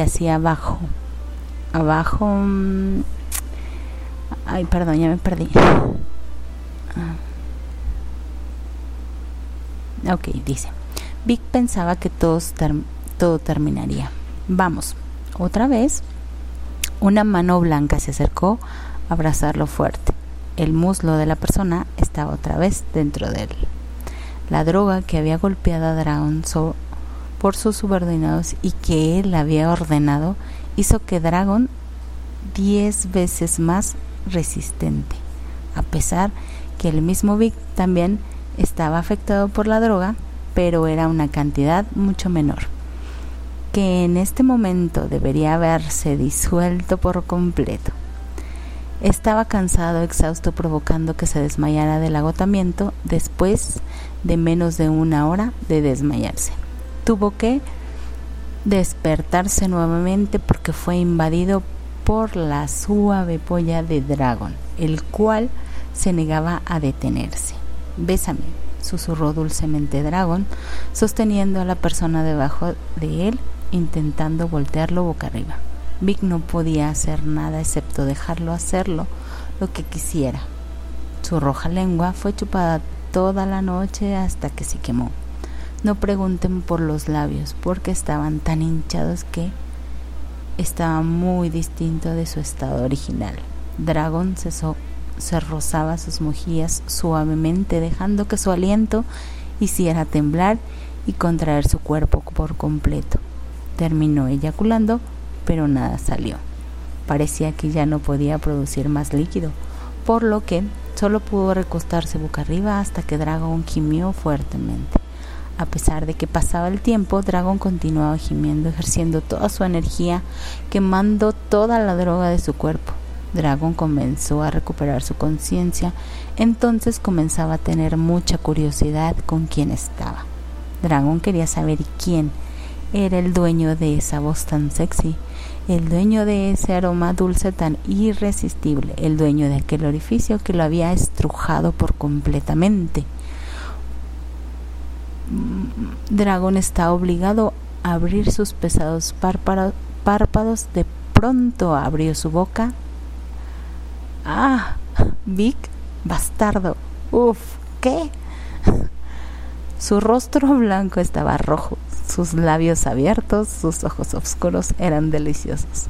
Yacía abajo. Abajo. mm, Ay, perdón, ya me perdí. Ah. Ok, dice. Vic pensaba que todos todo terminaría. Vamos, otra vez. Una mano blanca se acercó a abrazarlo fuerte. El muslo de la persona estaba otra vez dentro de él. La droga que había golpeado a Dragon por sus subordinados y que él había ordenado hizo que Dragon diez veces más resistente, a pesar que el mismo Vic también estaba afectado por la droga, pero era una cantidad mucho menor, que en este momento debería haberse disuelto por completo. Estaba cansado, exhausto, provocando que se desmayara del agotamiento después de menos de una hora de desmayarse. Tuvo que despertarse nuevamente porque fue invadido por la suave polla de Dragon, el cual se negaba a detenerse. Bésame, susurró dulcemente Dragon, sosteniendo a la persona debajo de él, intentando voltearlo boca arriba. Vic no podía hacer nada excepto dejarlo hacerlo lo que quisiera. Su roja lengua fue chupada toda la noche hasta que se quemó. No pregunten por los labios, porque estaban tan hinchados que estaba muy distinto de su estado original. Dragon se, rozaba sus mejillas suavemente, dejando que su aliento hiciera temblar y contraer su cuerpo por completo. Terminó eyaculando, pero nada salió. Parecía que ya no podía producir más líquido, por lo que solo pudo recostarse boca arriba hasta que Dragon gimió fuertemente. A pesar de que pasaba el tiempo, Dragon continuaba gimiendo, ejerciendo toda su energía, quemando toda la droga de su cuerpo. Dragon comenzó a recuperar su conciencia, entonces comenzaba a tener mucha curiosidad con quién estaba. Dragon quería saber quién era el dueño de esa voz tan sexy, el dueño de ese aroma dulce tan irresistible, el dueño de aquel orificio que lo había estrujado por completamente. Dragón está obligado a abrir sus pesados párpados. De pronto abrió su boca. ¡Ah! Vic, bastardo. Uf, ¿qué? Su rostro blanco estaba rojo, sus labios abiertos, sus ojos oscuros eran deliciosos.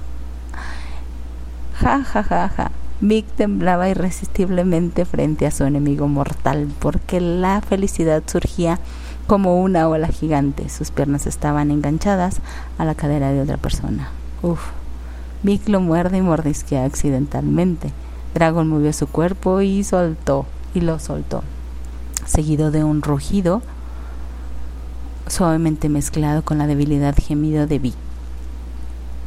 Ja, ja, ja, ja. Vic temblaba irresistiblemente frente a su enemigo mortal, porque la felicidad surgía como una ola gigante. Sus piernas estaban enganchadas a la cadera de otra persona. Uf. Vic lo muerde y mordisquea accidentalmente. Dragon movió su cuerpo y soltó, y lo soltó, seguido de un rugido suavemente mezclado con la debilidad gemido de Vic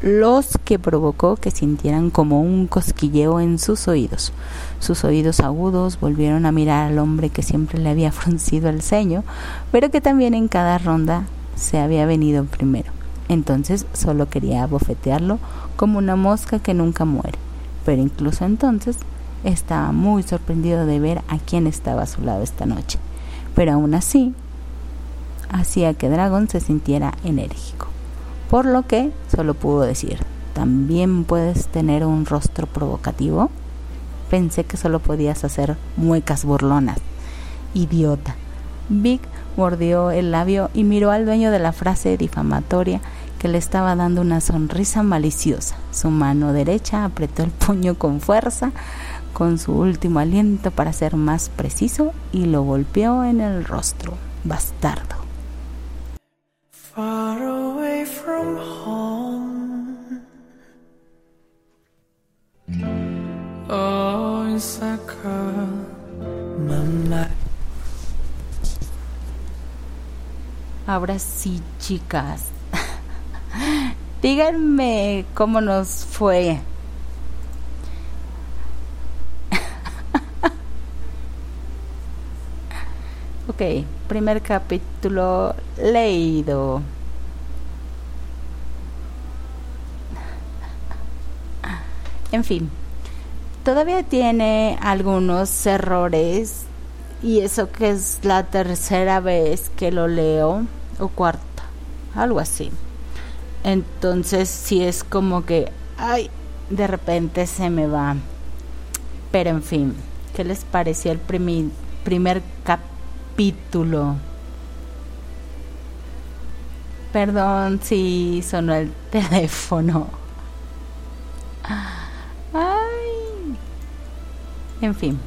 los que provocó que sintieran como un cosquilleo en sus oídos. Sus oídos agudos volvieron a mirar al hombre que siempre le había fruncido el ceño, pero que también en cada ronda se había venido primero. Entonces solo quería abofetearlo como una mosca que nunca muere. Pero incluso entonces estaba muy sorprendido de ver a quién estaba a su lado esta noche. Pero aún así, hacía que Dragon se sintiera enérgico por lo que solo pudo decir, ¿también puedes tener un rostro provocativo? Pensé que solo podías hacer muecas burlonas. Idiota. Vic mordió el labio y miró al dueño de la frase difamatoria que le estaba dando una sonrisa maliciosa. Su mano derecha apretó el puño con fuerza, con su último aliento para ser más preciso, y lo golpeó en el rostro. Bastardo. From home. Oh. Ahora sí, chicas. Díganme cómo nos fue. ok, primer capítulo leído. En fin, todavía tiene algunos errores y eso que es la tercera vez que lo leo o cuarta, algo así. Entonces si es como que, ay, de repente se me va. Pero en fin, ¿qué les pareció el primer capítulo? Perdón si sonó el teléfono. En fin.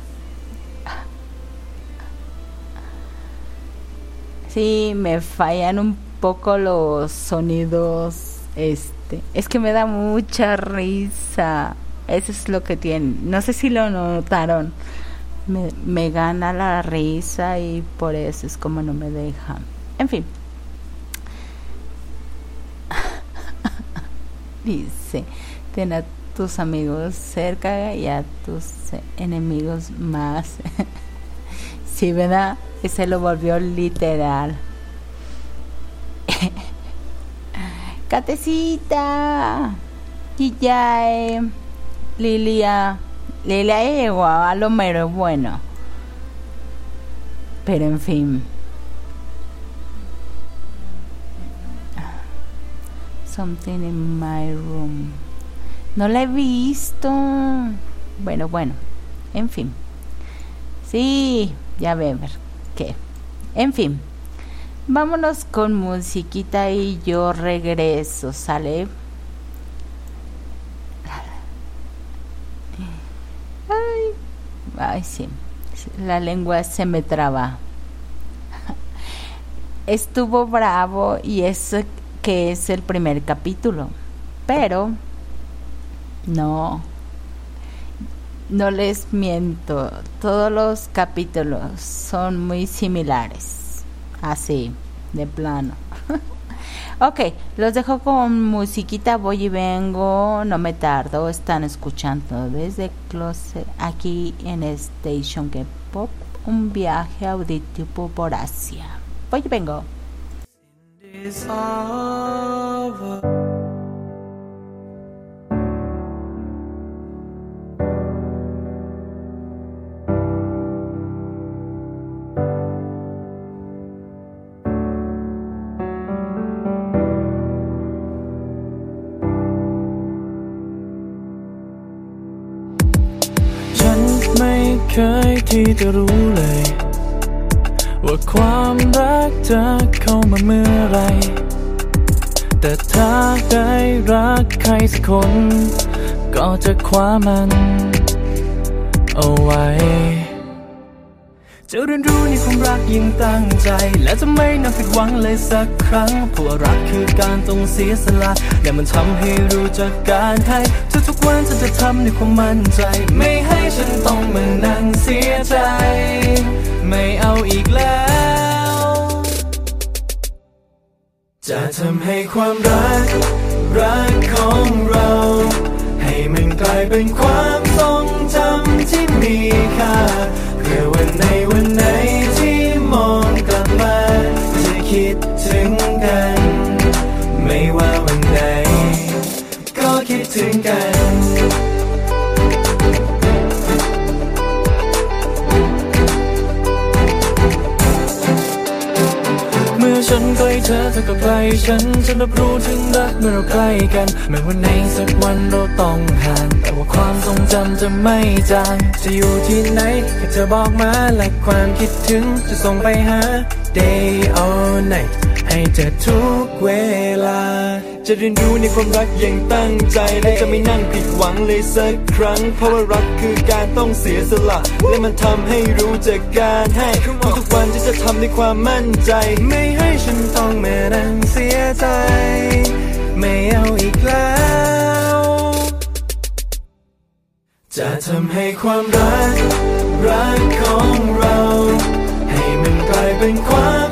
Sí, me fallan un poco los sonidos. Este, es que me da mucha risa. Eso es lo que tiene. No sé si lo notaron. Me, me gana la risa y por eso es como no me deja. En fin. Dice, tus amigos cerca y a tus enemigos más. sí, ¿verdad? Y se lo volvió literal. Catecita. Y ya, eh, Lilia. Lilia llegó a lo mero bueno. Pero en fin. Something in my room. No la he visto. Bueno, bueno. En fin. Sí, ya ve, ver qué. En fin. Vámonos con musiquita y yo regreso, ¿sale? Ay, ay, sí. La lengua se me traba. Estuvo bravo y eso que es el primer capítulo. Pero no, no les miento, todos los capítulos son muy similares, así, de plano. ok, los dejo con musiquita, voy y vengo, no me tardo, están escuchando desde Closet aquí en Station que Pop, un viaje auditivo por Asia. Voy y vengo. ที่จะรู้เลย ว่าความรักจะเข้ามาเมื่อไร แต่ถ้าได้รักใครสักคน ก็จะคว้ามันเอาไว้ จะเรียนรู้ในความรักยิ่งตั้งใจ และจะไม่นำผิดหวังเลยสักครั้งเพราะรักคือการต้องเสียสละและมันทำให้รู้จักการให้ทุกๆวันฉันจะทำด้วยความมั่นใจ ไม่ให้ฉันต้องมานั่งเสียใจ ไม่เอาอีกแล้ว จะทำให้ความรัก รักของเรา ให้มันกลายเป็นความทรงจำที่มีค่า เพื่อวันในวันไหนที่มองกลับมาจะคิดถึงกัน ไม่ว่าวันไหนก็คิดถึงกัน ฉันใกล้เธอเธอก็ใกล้ฉันฉันรับรู้ถึงรักเมื่อเราใกล้กันแม้ว่าในสักวันเราต้องห่างแต่ว่าความทรงจำจะไม่จางจะอยู่ที่ไหนแค่เธอบอกมาและความคิดถึงจะส่งไปหา day or night ให้เธอทุกเวลา จะเรียนรู้ในความรักอย่างตั้งใจ และจะไม่นั่งผิดหวังเลยสักครั้ง เพราะว่ารักคือการต้องเสียสละ และมันทำให้รู้จักการให้ทุกๆวันที่จะทำด้วยความมั่นใจ ไม่ให้ฉันต้องมานั่งเสียใจ ไม่เอาอีกแล้ว จะทำให้ความรัก รักของเรา ให้มันกลายเป็นความ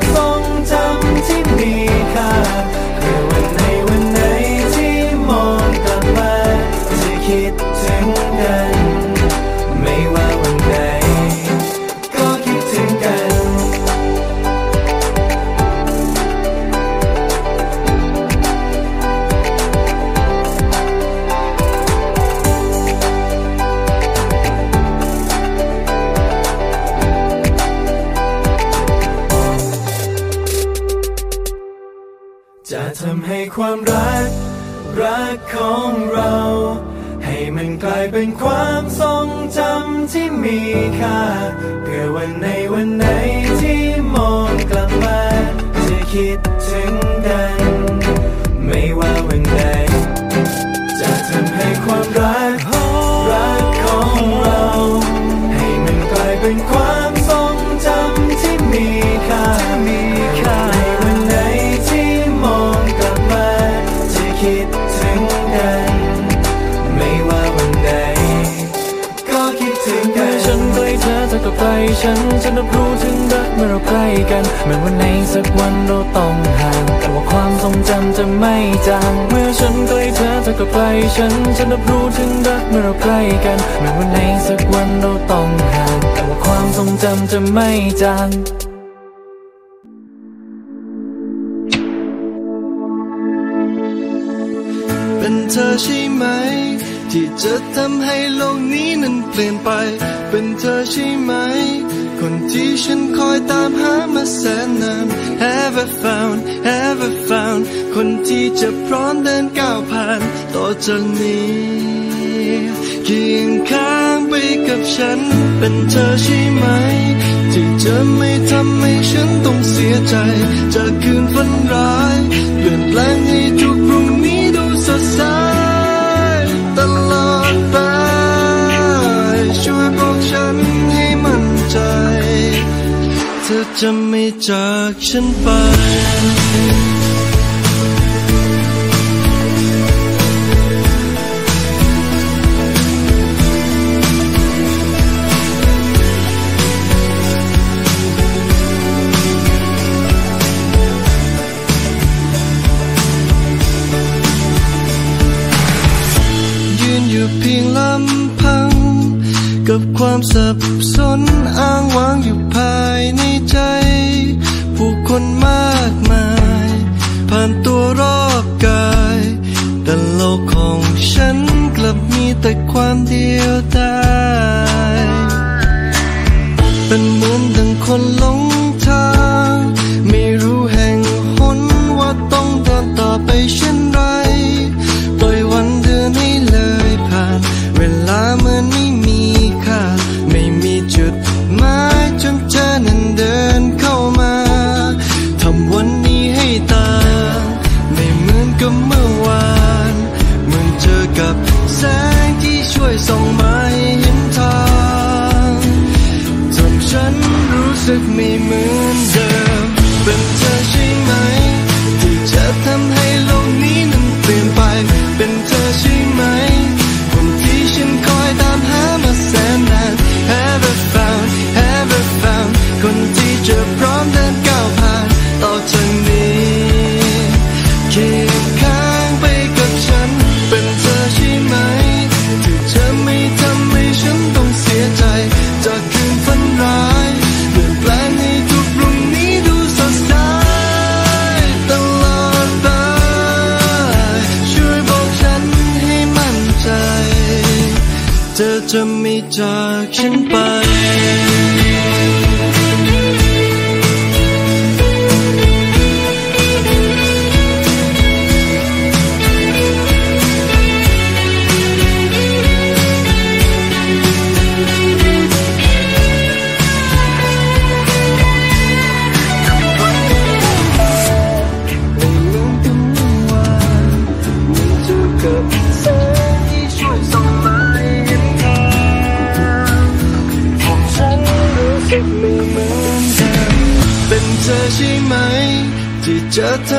เป็นความทรงจำที่มีค่าเพื่อวันในวันไหน ฉันฉันรับรู้ถึงรักเมื่อเราใกล้กันแม้ว่าในสักวันเราต้องห่างแต่ว่าความทรงจำจะไม่จางเมื่อฉันใกล้เธอเธอก็ใกล้ฉันฉันรับรู้ถึงรักเมื่อเราใกล้กันแม้ว่าในสักวันเราต้องห่างแต่ว่าความทรงจำจะไม่จางเป็นเธอใช่ไหม ที่จะทำให้โลกนี้นั้นเปลี่ยนไป เป็นเธอใช่ไหม คนที่ฉันคอยตามหามาแสนนาน Have I found Have I found คนที่จะพร้อมเดินก้าวผ่านต่อจากนี้เคียงข้างไปกับฉัน เป็นเธอใช่ไหม ที่จะไม่ทำให้ฉันต้องเสียใจ จากคืนฝันร้าย เปลี่ยนแปลงให้ทุกพรุ่งนี้ดูสดใส เธอจะไม่จากฉันไป for love.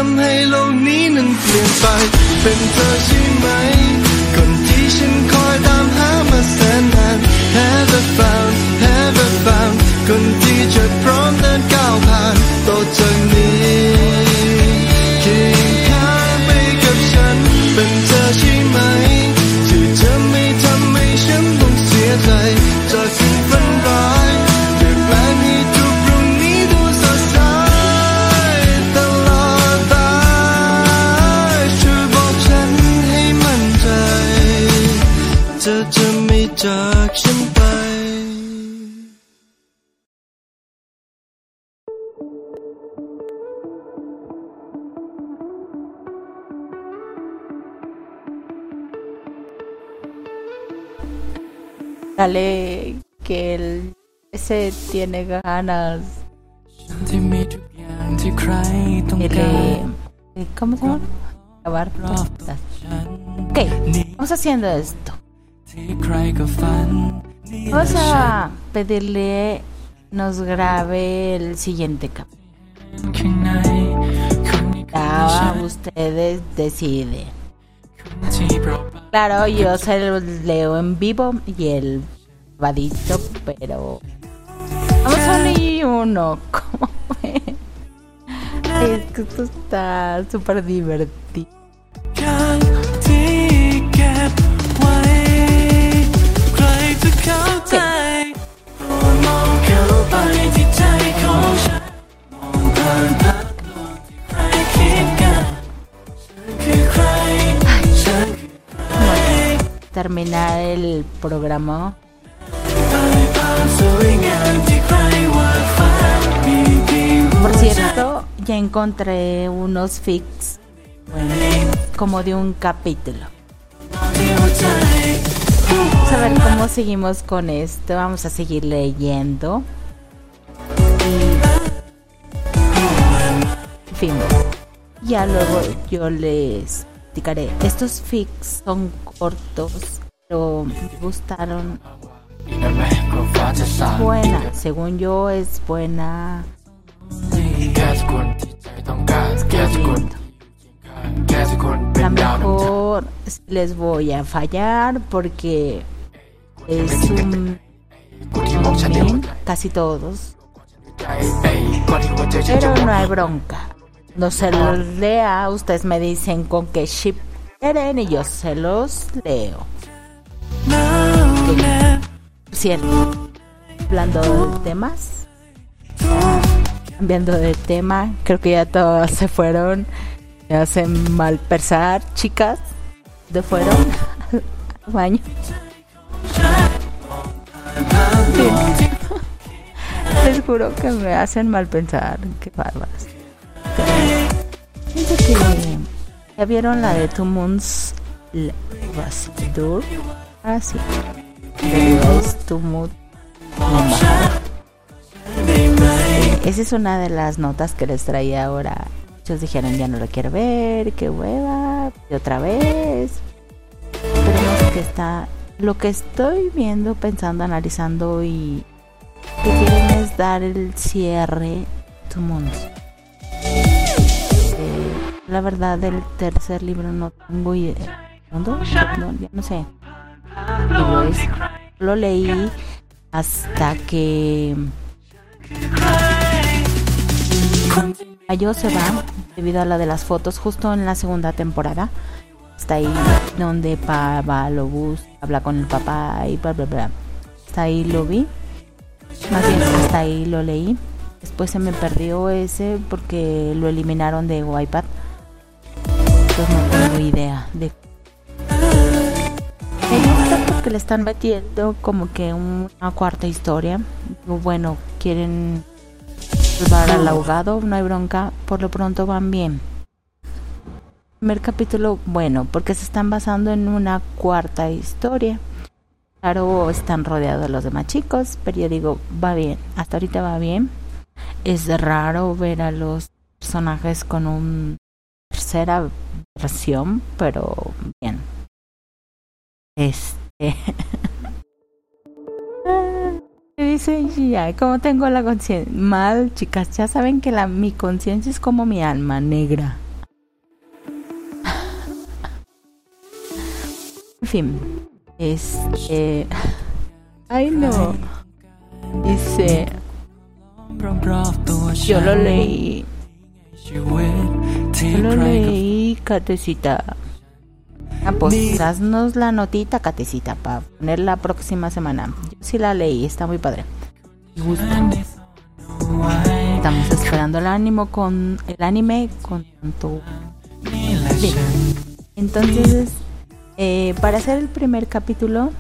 ำให้โลกนี้นั้นเปลี่ยนไป เป็นเธอใช่ไหม คนที่ฉันคอยตามหามาแสนนาน Have found Have found คนที่จะพร้อมเดินก้าวผ่านต่อจาก Dale que él ese tiene ganas. Dele, eh, eh, ¿Cómo se llama? Acabar. Ok, vamos haciendo esto. Vamos a pedirle nos grabe el siguiente capítulo. Ya ustedes deciden. Claro, yo se leo en vivo y el vadito, pero. Vamos a ah. leer uno, ¿cómo es? Ah. Es que esto está súper divertido. terminar el programa. Por cierto, ya encontré unos fix como de un capítulo. Vamos a ver cómo seguimos con esto. Vamos a seguir leyendo. Fin, ya luego yo les explicaré. Estos fix son cortos, pero me gustaron. Es Buena, según yo es buena. La mejor les voy a fallar porque es un casi todos. Pero no hay bronca. No se los lea, ustedes me dicen con qué ship quieren y yo se los leo. Por hablando de temas, cambiando de tema, creo que ya todas se fueron, me hacen mal pensar, chicas, de fueron al baño. Les juro que me hacen mal pensar, qué bárbaras. Pienso que ya vieron la de Two Moons Tour. Ah, sí. Two Moons Esa es una de las notas que les traía ahora. Muchos dijeron ya no lo quiero ver, qué hueva, y otra vez. Pero qué está. Lo que estoy viendo, pensando, analizando y que quieren es dar el cierre tu mundo. La verdad del tercer libro no tengo idea. No, no sé. Lo leí hasta que Mayo se va debido a la de las fotos justo en la segunda temporada. Está ahí donde pa va, lo busca, habla con el papá y bla bla bla. Está ahí lo vi. Más bien hasta ahí lo leí. Después se me perdió ese porque lo eliminaron de iPad. No tengo idea de porque le están metiendo como que una cuarta historia. Bueno, quieren salvar al ahogado, no hay bronca, por lo pronto van bien. Primer capítulo, bueno, porque se están basando en una cuarta historia. Claro, están rodeados de los demás chicos, pero yo digo, va bien, hasta ahorita va bien. Es raro ver a los personajes con una tercera versión, pero bien. Este. dice ya, ¿cómo tengo la conciencia? Mal, chicas, ya saben que la, mi conciencia es como mi alma negra. en fin, este. Ay, no. Dice. Yo lo leí. Yo lo leí, Catecita. Ah, pues haznos la notita, Catecita, para poner la próxima semana. Yo sí la leí, está muy padre. Estamos esperando el ánimo con el anime con tanto. Entonces, eh, para hacer el primer capítulo,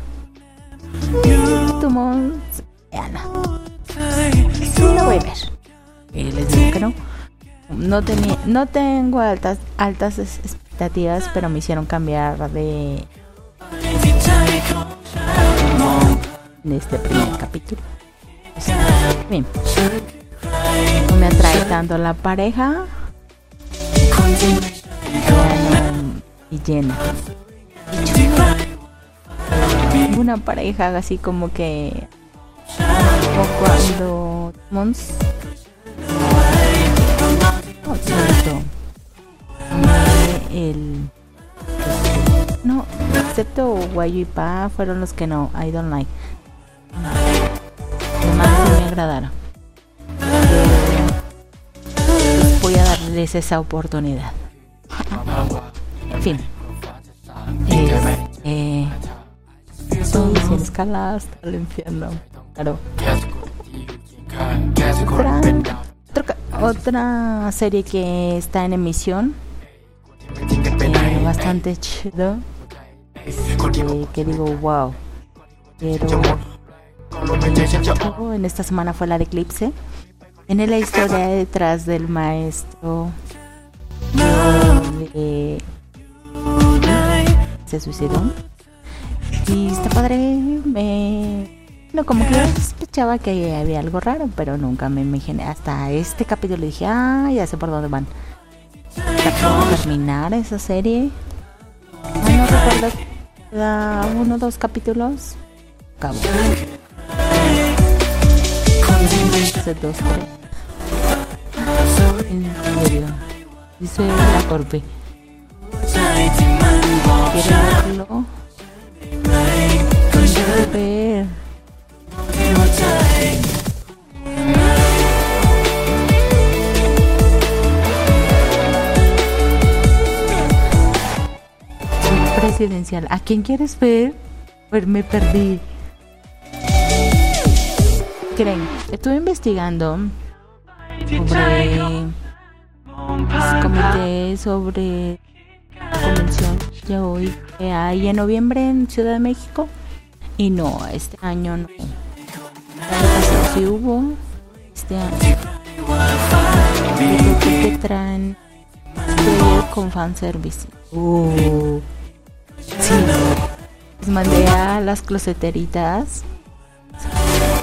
tomó. Ana. Sí, lo voy a ver. Eh, les digo que no. No, no tengo altas, altas expectativas, pero me hicieron cambiar de. En este primer capítulo. Bien. Me atrae tanto la pareja. Y llena. Una pareja así como que. O cuando. Mons. El. No, excepto Guayo y Pa fueron los que no. I don't like. Además me agradaron. voy a darles esa oportunidad. En fin. Eh, sin escala hasta el infierno. Claro. Otra, serie que está en emisión. Eh, bastante chido. Este, que digo, wow. Pero en esta semana fue la de Eclipse. Tiene la historia detrás del maestro de, se suicidó. Y está padre. Me, no, como que yo sospechaba que había algo raro, pero nunca me imaginé. Hasta este capítulo dije, ah, ya sé por dónde van. Terminar esa serie. no recuerdo. Da uno o dos capítulos. Acabo. dos, tres. En serio. Dice la verlo. Presidencial. ¿A quién quieres ver? Pues me perdí. Creen, estuve investigando sobre les comenté sobre la convención de hoy que hay en noviembre en Ciudad de México. Y no, este año no. Sí hubo este año. Yo creo que traen con fanservice. Uh, sí. Les mandé a las closeteritas.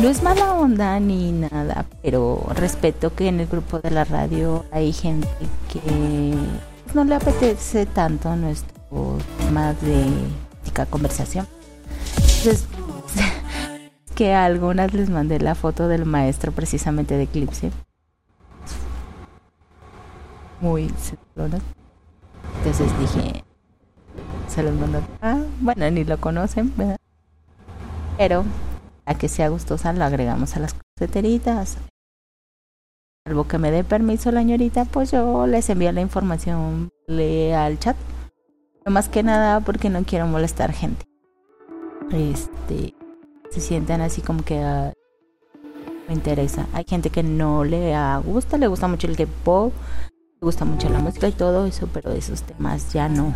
No es mala onda ni nada, pero respeto que en el grupo de la radio hay gente que no le apetece tanto nuestro tema de conversación. Entonces, que a algunas les mandé la foto del maestro precisamente de Eclipse. Muy centronas. Entonces dije, se los mando. Ah, bueno, ni lo conocen, ¿verdad? Pero a que sea gustosa lo agregamos a las closeteritas. Algo que me dé permiso la señorita, pues yo les envío la información al chat. No más que nada porque no quiero molestar gente. Este, se sienten así como que ah, me interesa. Hay gente que no le gusta, le gusta mucho el K-pop, le gusta mucho la música y todo eso, pero esos temas ya no.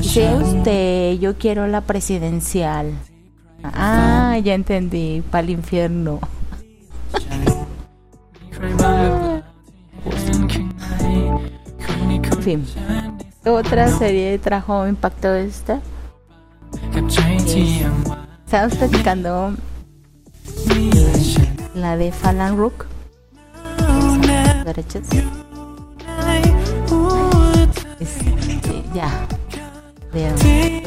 Dice usted, yo quiero la presidencial. Ah, ya entendí, para el infierno. en fin, otra serie trajo impacto esta. Estamos platicando la de Falan Rook. Derechos. Este, ya. Vean,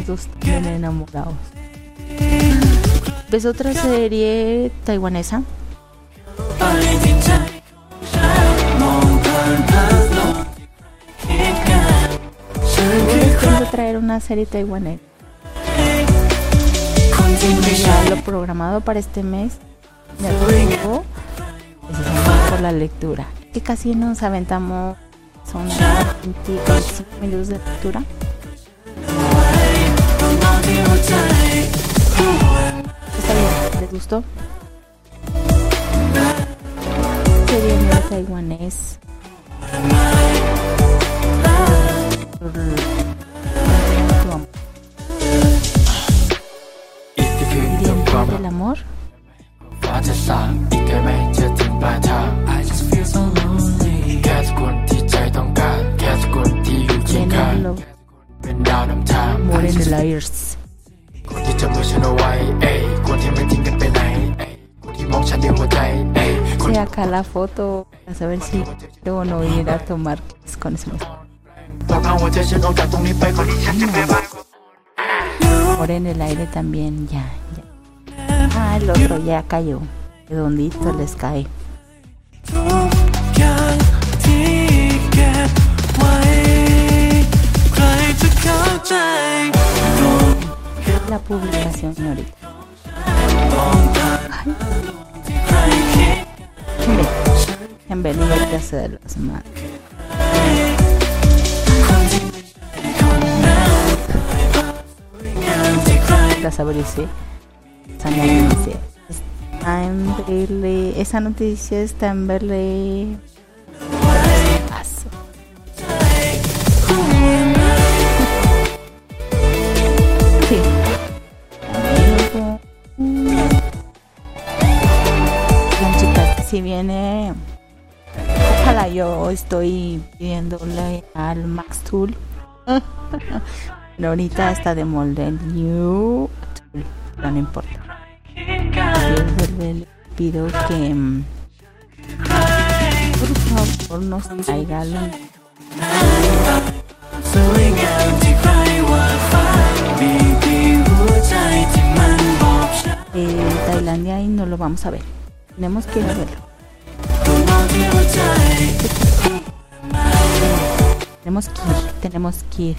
todos están enamorados. ¿Ves otra serie taiwanesa? Quiero traer una serie taiwanesa. Ya lo programado para este mes. Ya tengo por la lectura. Que casi nos aventamos. Son 25 minutos de lectura. Está bien, ¿les gustó? Serie de taiwanés. Del amor. Llénalo. Amor en el aire. คนที่จับมือฉันเอาไว้เอ้ยคนที่ไม่ทิ้งกันไปไหนเอ้ยคนที่มองฉันด้วยหัวใจเอ้ย Sí, acá la foto para saber si debo no ir a tomar con ese mes. บอกเอาหัวใจฉันออกจากตรงนี้ไปก่อนที่ฉันจะไปบ้าน Amor en el aire también, ya, ya. Ah, el otro ya cayó. Redondito les cae. La publicación, señorita. En vez de hacer las manos. Las abrirse. Dice, está en Berle. Esa noticia está en Berle. Paso. si viene, ojalá yo estoy pidiéndole al Max Tool. Pero ahorita está de molde el New Tool, pero no importa. Le pido que mm, por favor nos traiga lo eh, Tailandia y no lo vamos a ver. Tenemos que ir a verlo. Tenemos que ir, tenemos que ir.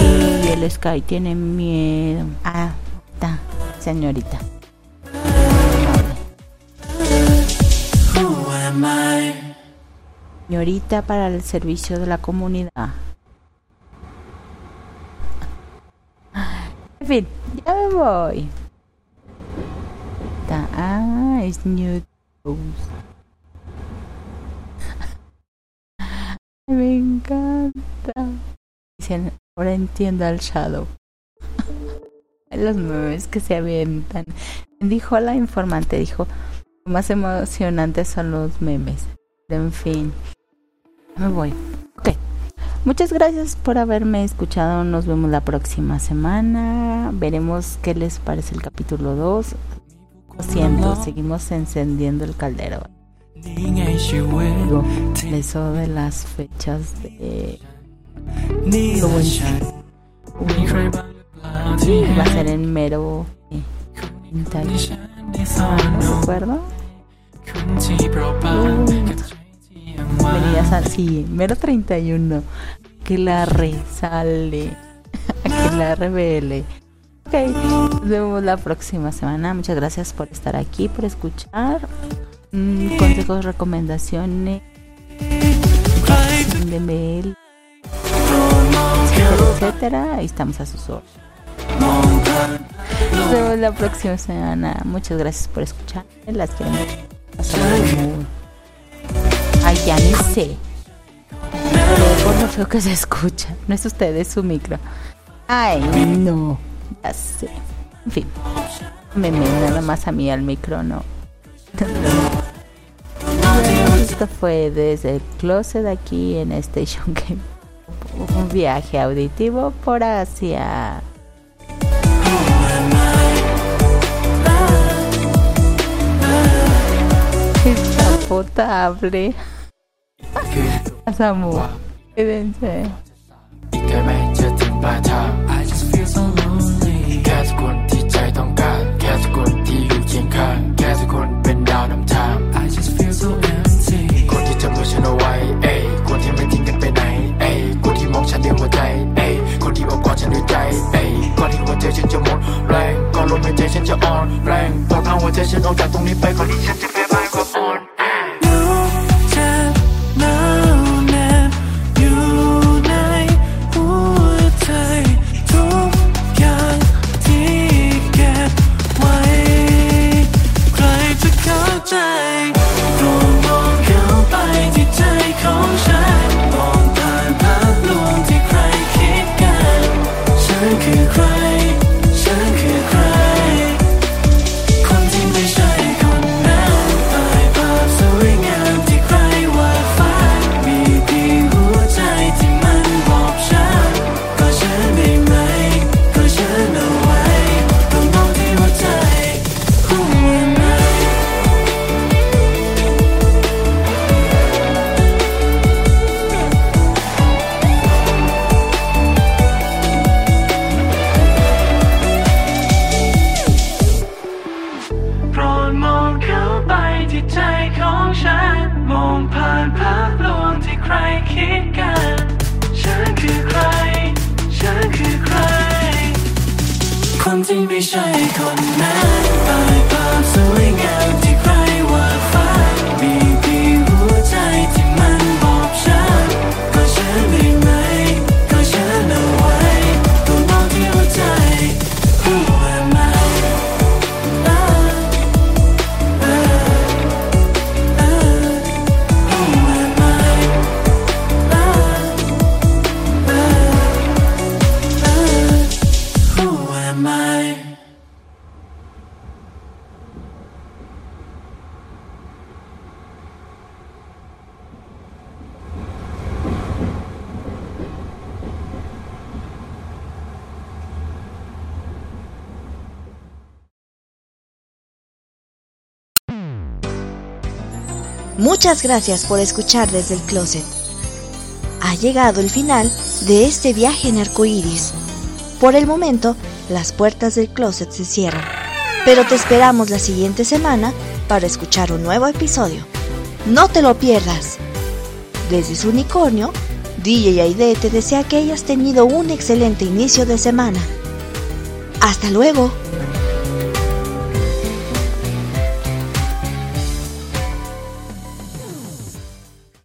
Y el Sky tiene miedo. Ah, está, señorita. Señorita para el servicio de la comunidad. En fin, ya me voy está. Ah, es New Me encanta. Dicen, ahora entiendo al Shadow. Los memes que se avientan. Dijo la informante, dijo, lo más emocionante son los memes. En fin, me voy. Ok. Muchas gracias por haberme escuchado. Nos vemos la próxima semana. Veremos qué les parece el capítulo 2. Siempre seguimos encendiendo el caldero. Digo, eso de las fechas de... Lo va a ser en mero... Eh, no. recuerdo. Venías así, mero 31. Que la resale, que la revele. Ok, nos vemos la próxima semana. Muchas gracias por estar aquí, por escuchar. Mm, consejos, recomendaciones. De mail. Etcétera. Ahí estamos a sus órdenes. Nos vemos la próxima semana. Muchas gracias por escuchar. Las quiero mucho. Ay, ya ni sé. Por lo feo que se escucha. No es usted, es su micro. Ay, no. Ya sé. En fin. Me nada más a mí al micro, no. Esto fue desde el closet aquí en Station Game. Un viaje auditivo por Asia. Está potable. Asamu. Quédense. 全心都感动你背叛你 Muchas gracias por escuchar desde el closet. Ha llegado el final de este viaje en arcoíris. Por el momento, las puertas del closet se cierran, pero te esperamos la siguiente semana para escuchar un nuevo episodio. No te lo pierdas. Desde su unicornio, DJ Aide te desea que hayas tenido un excelente inicio de semana. Hasta luego.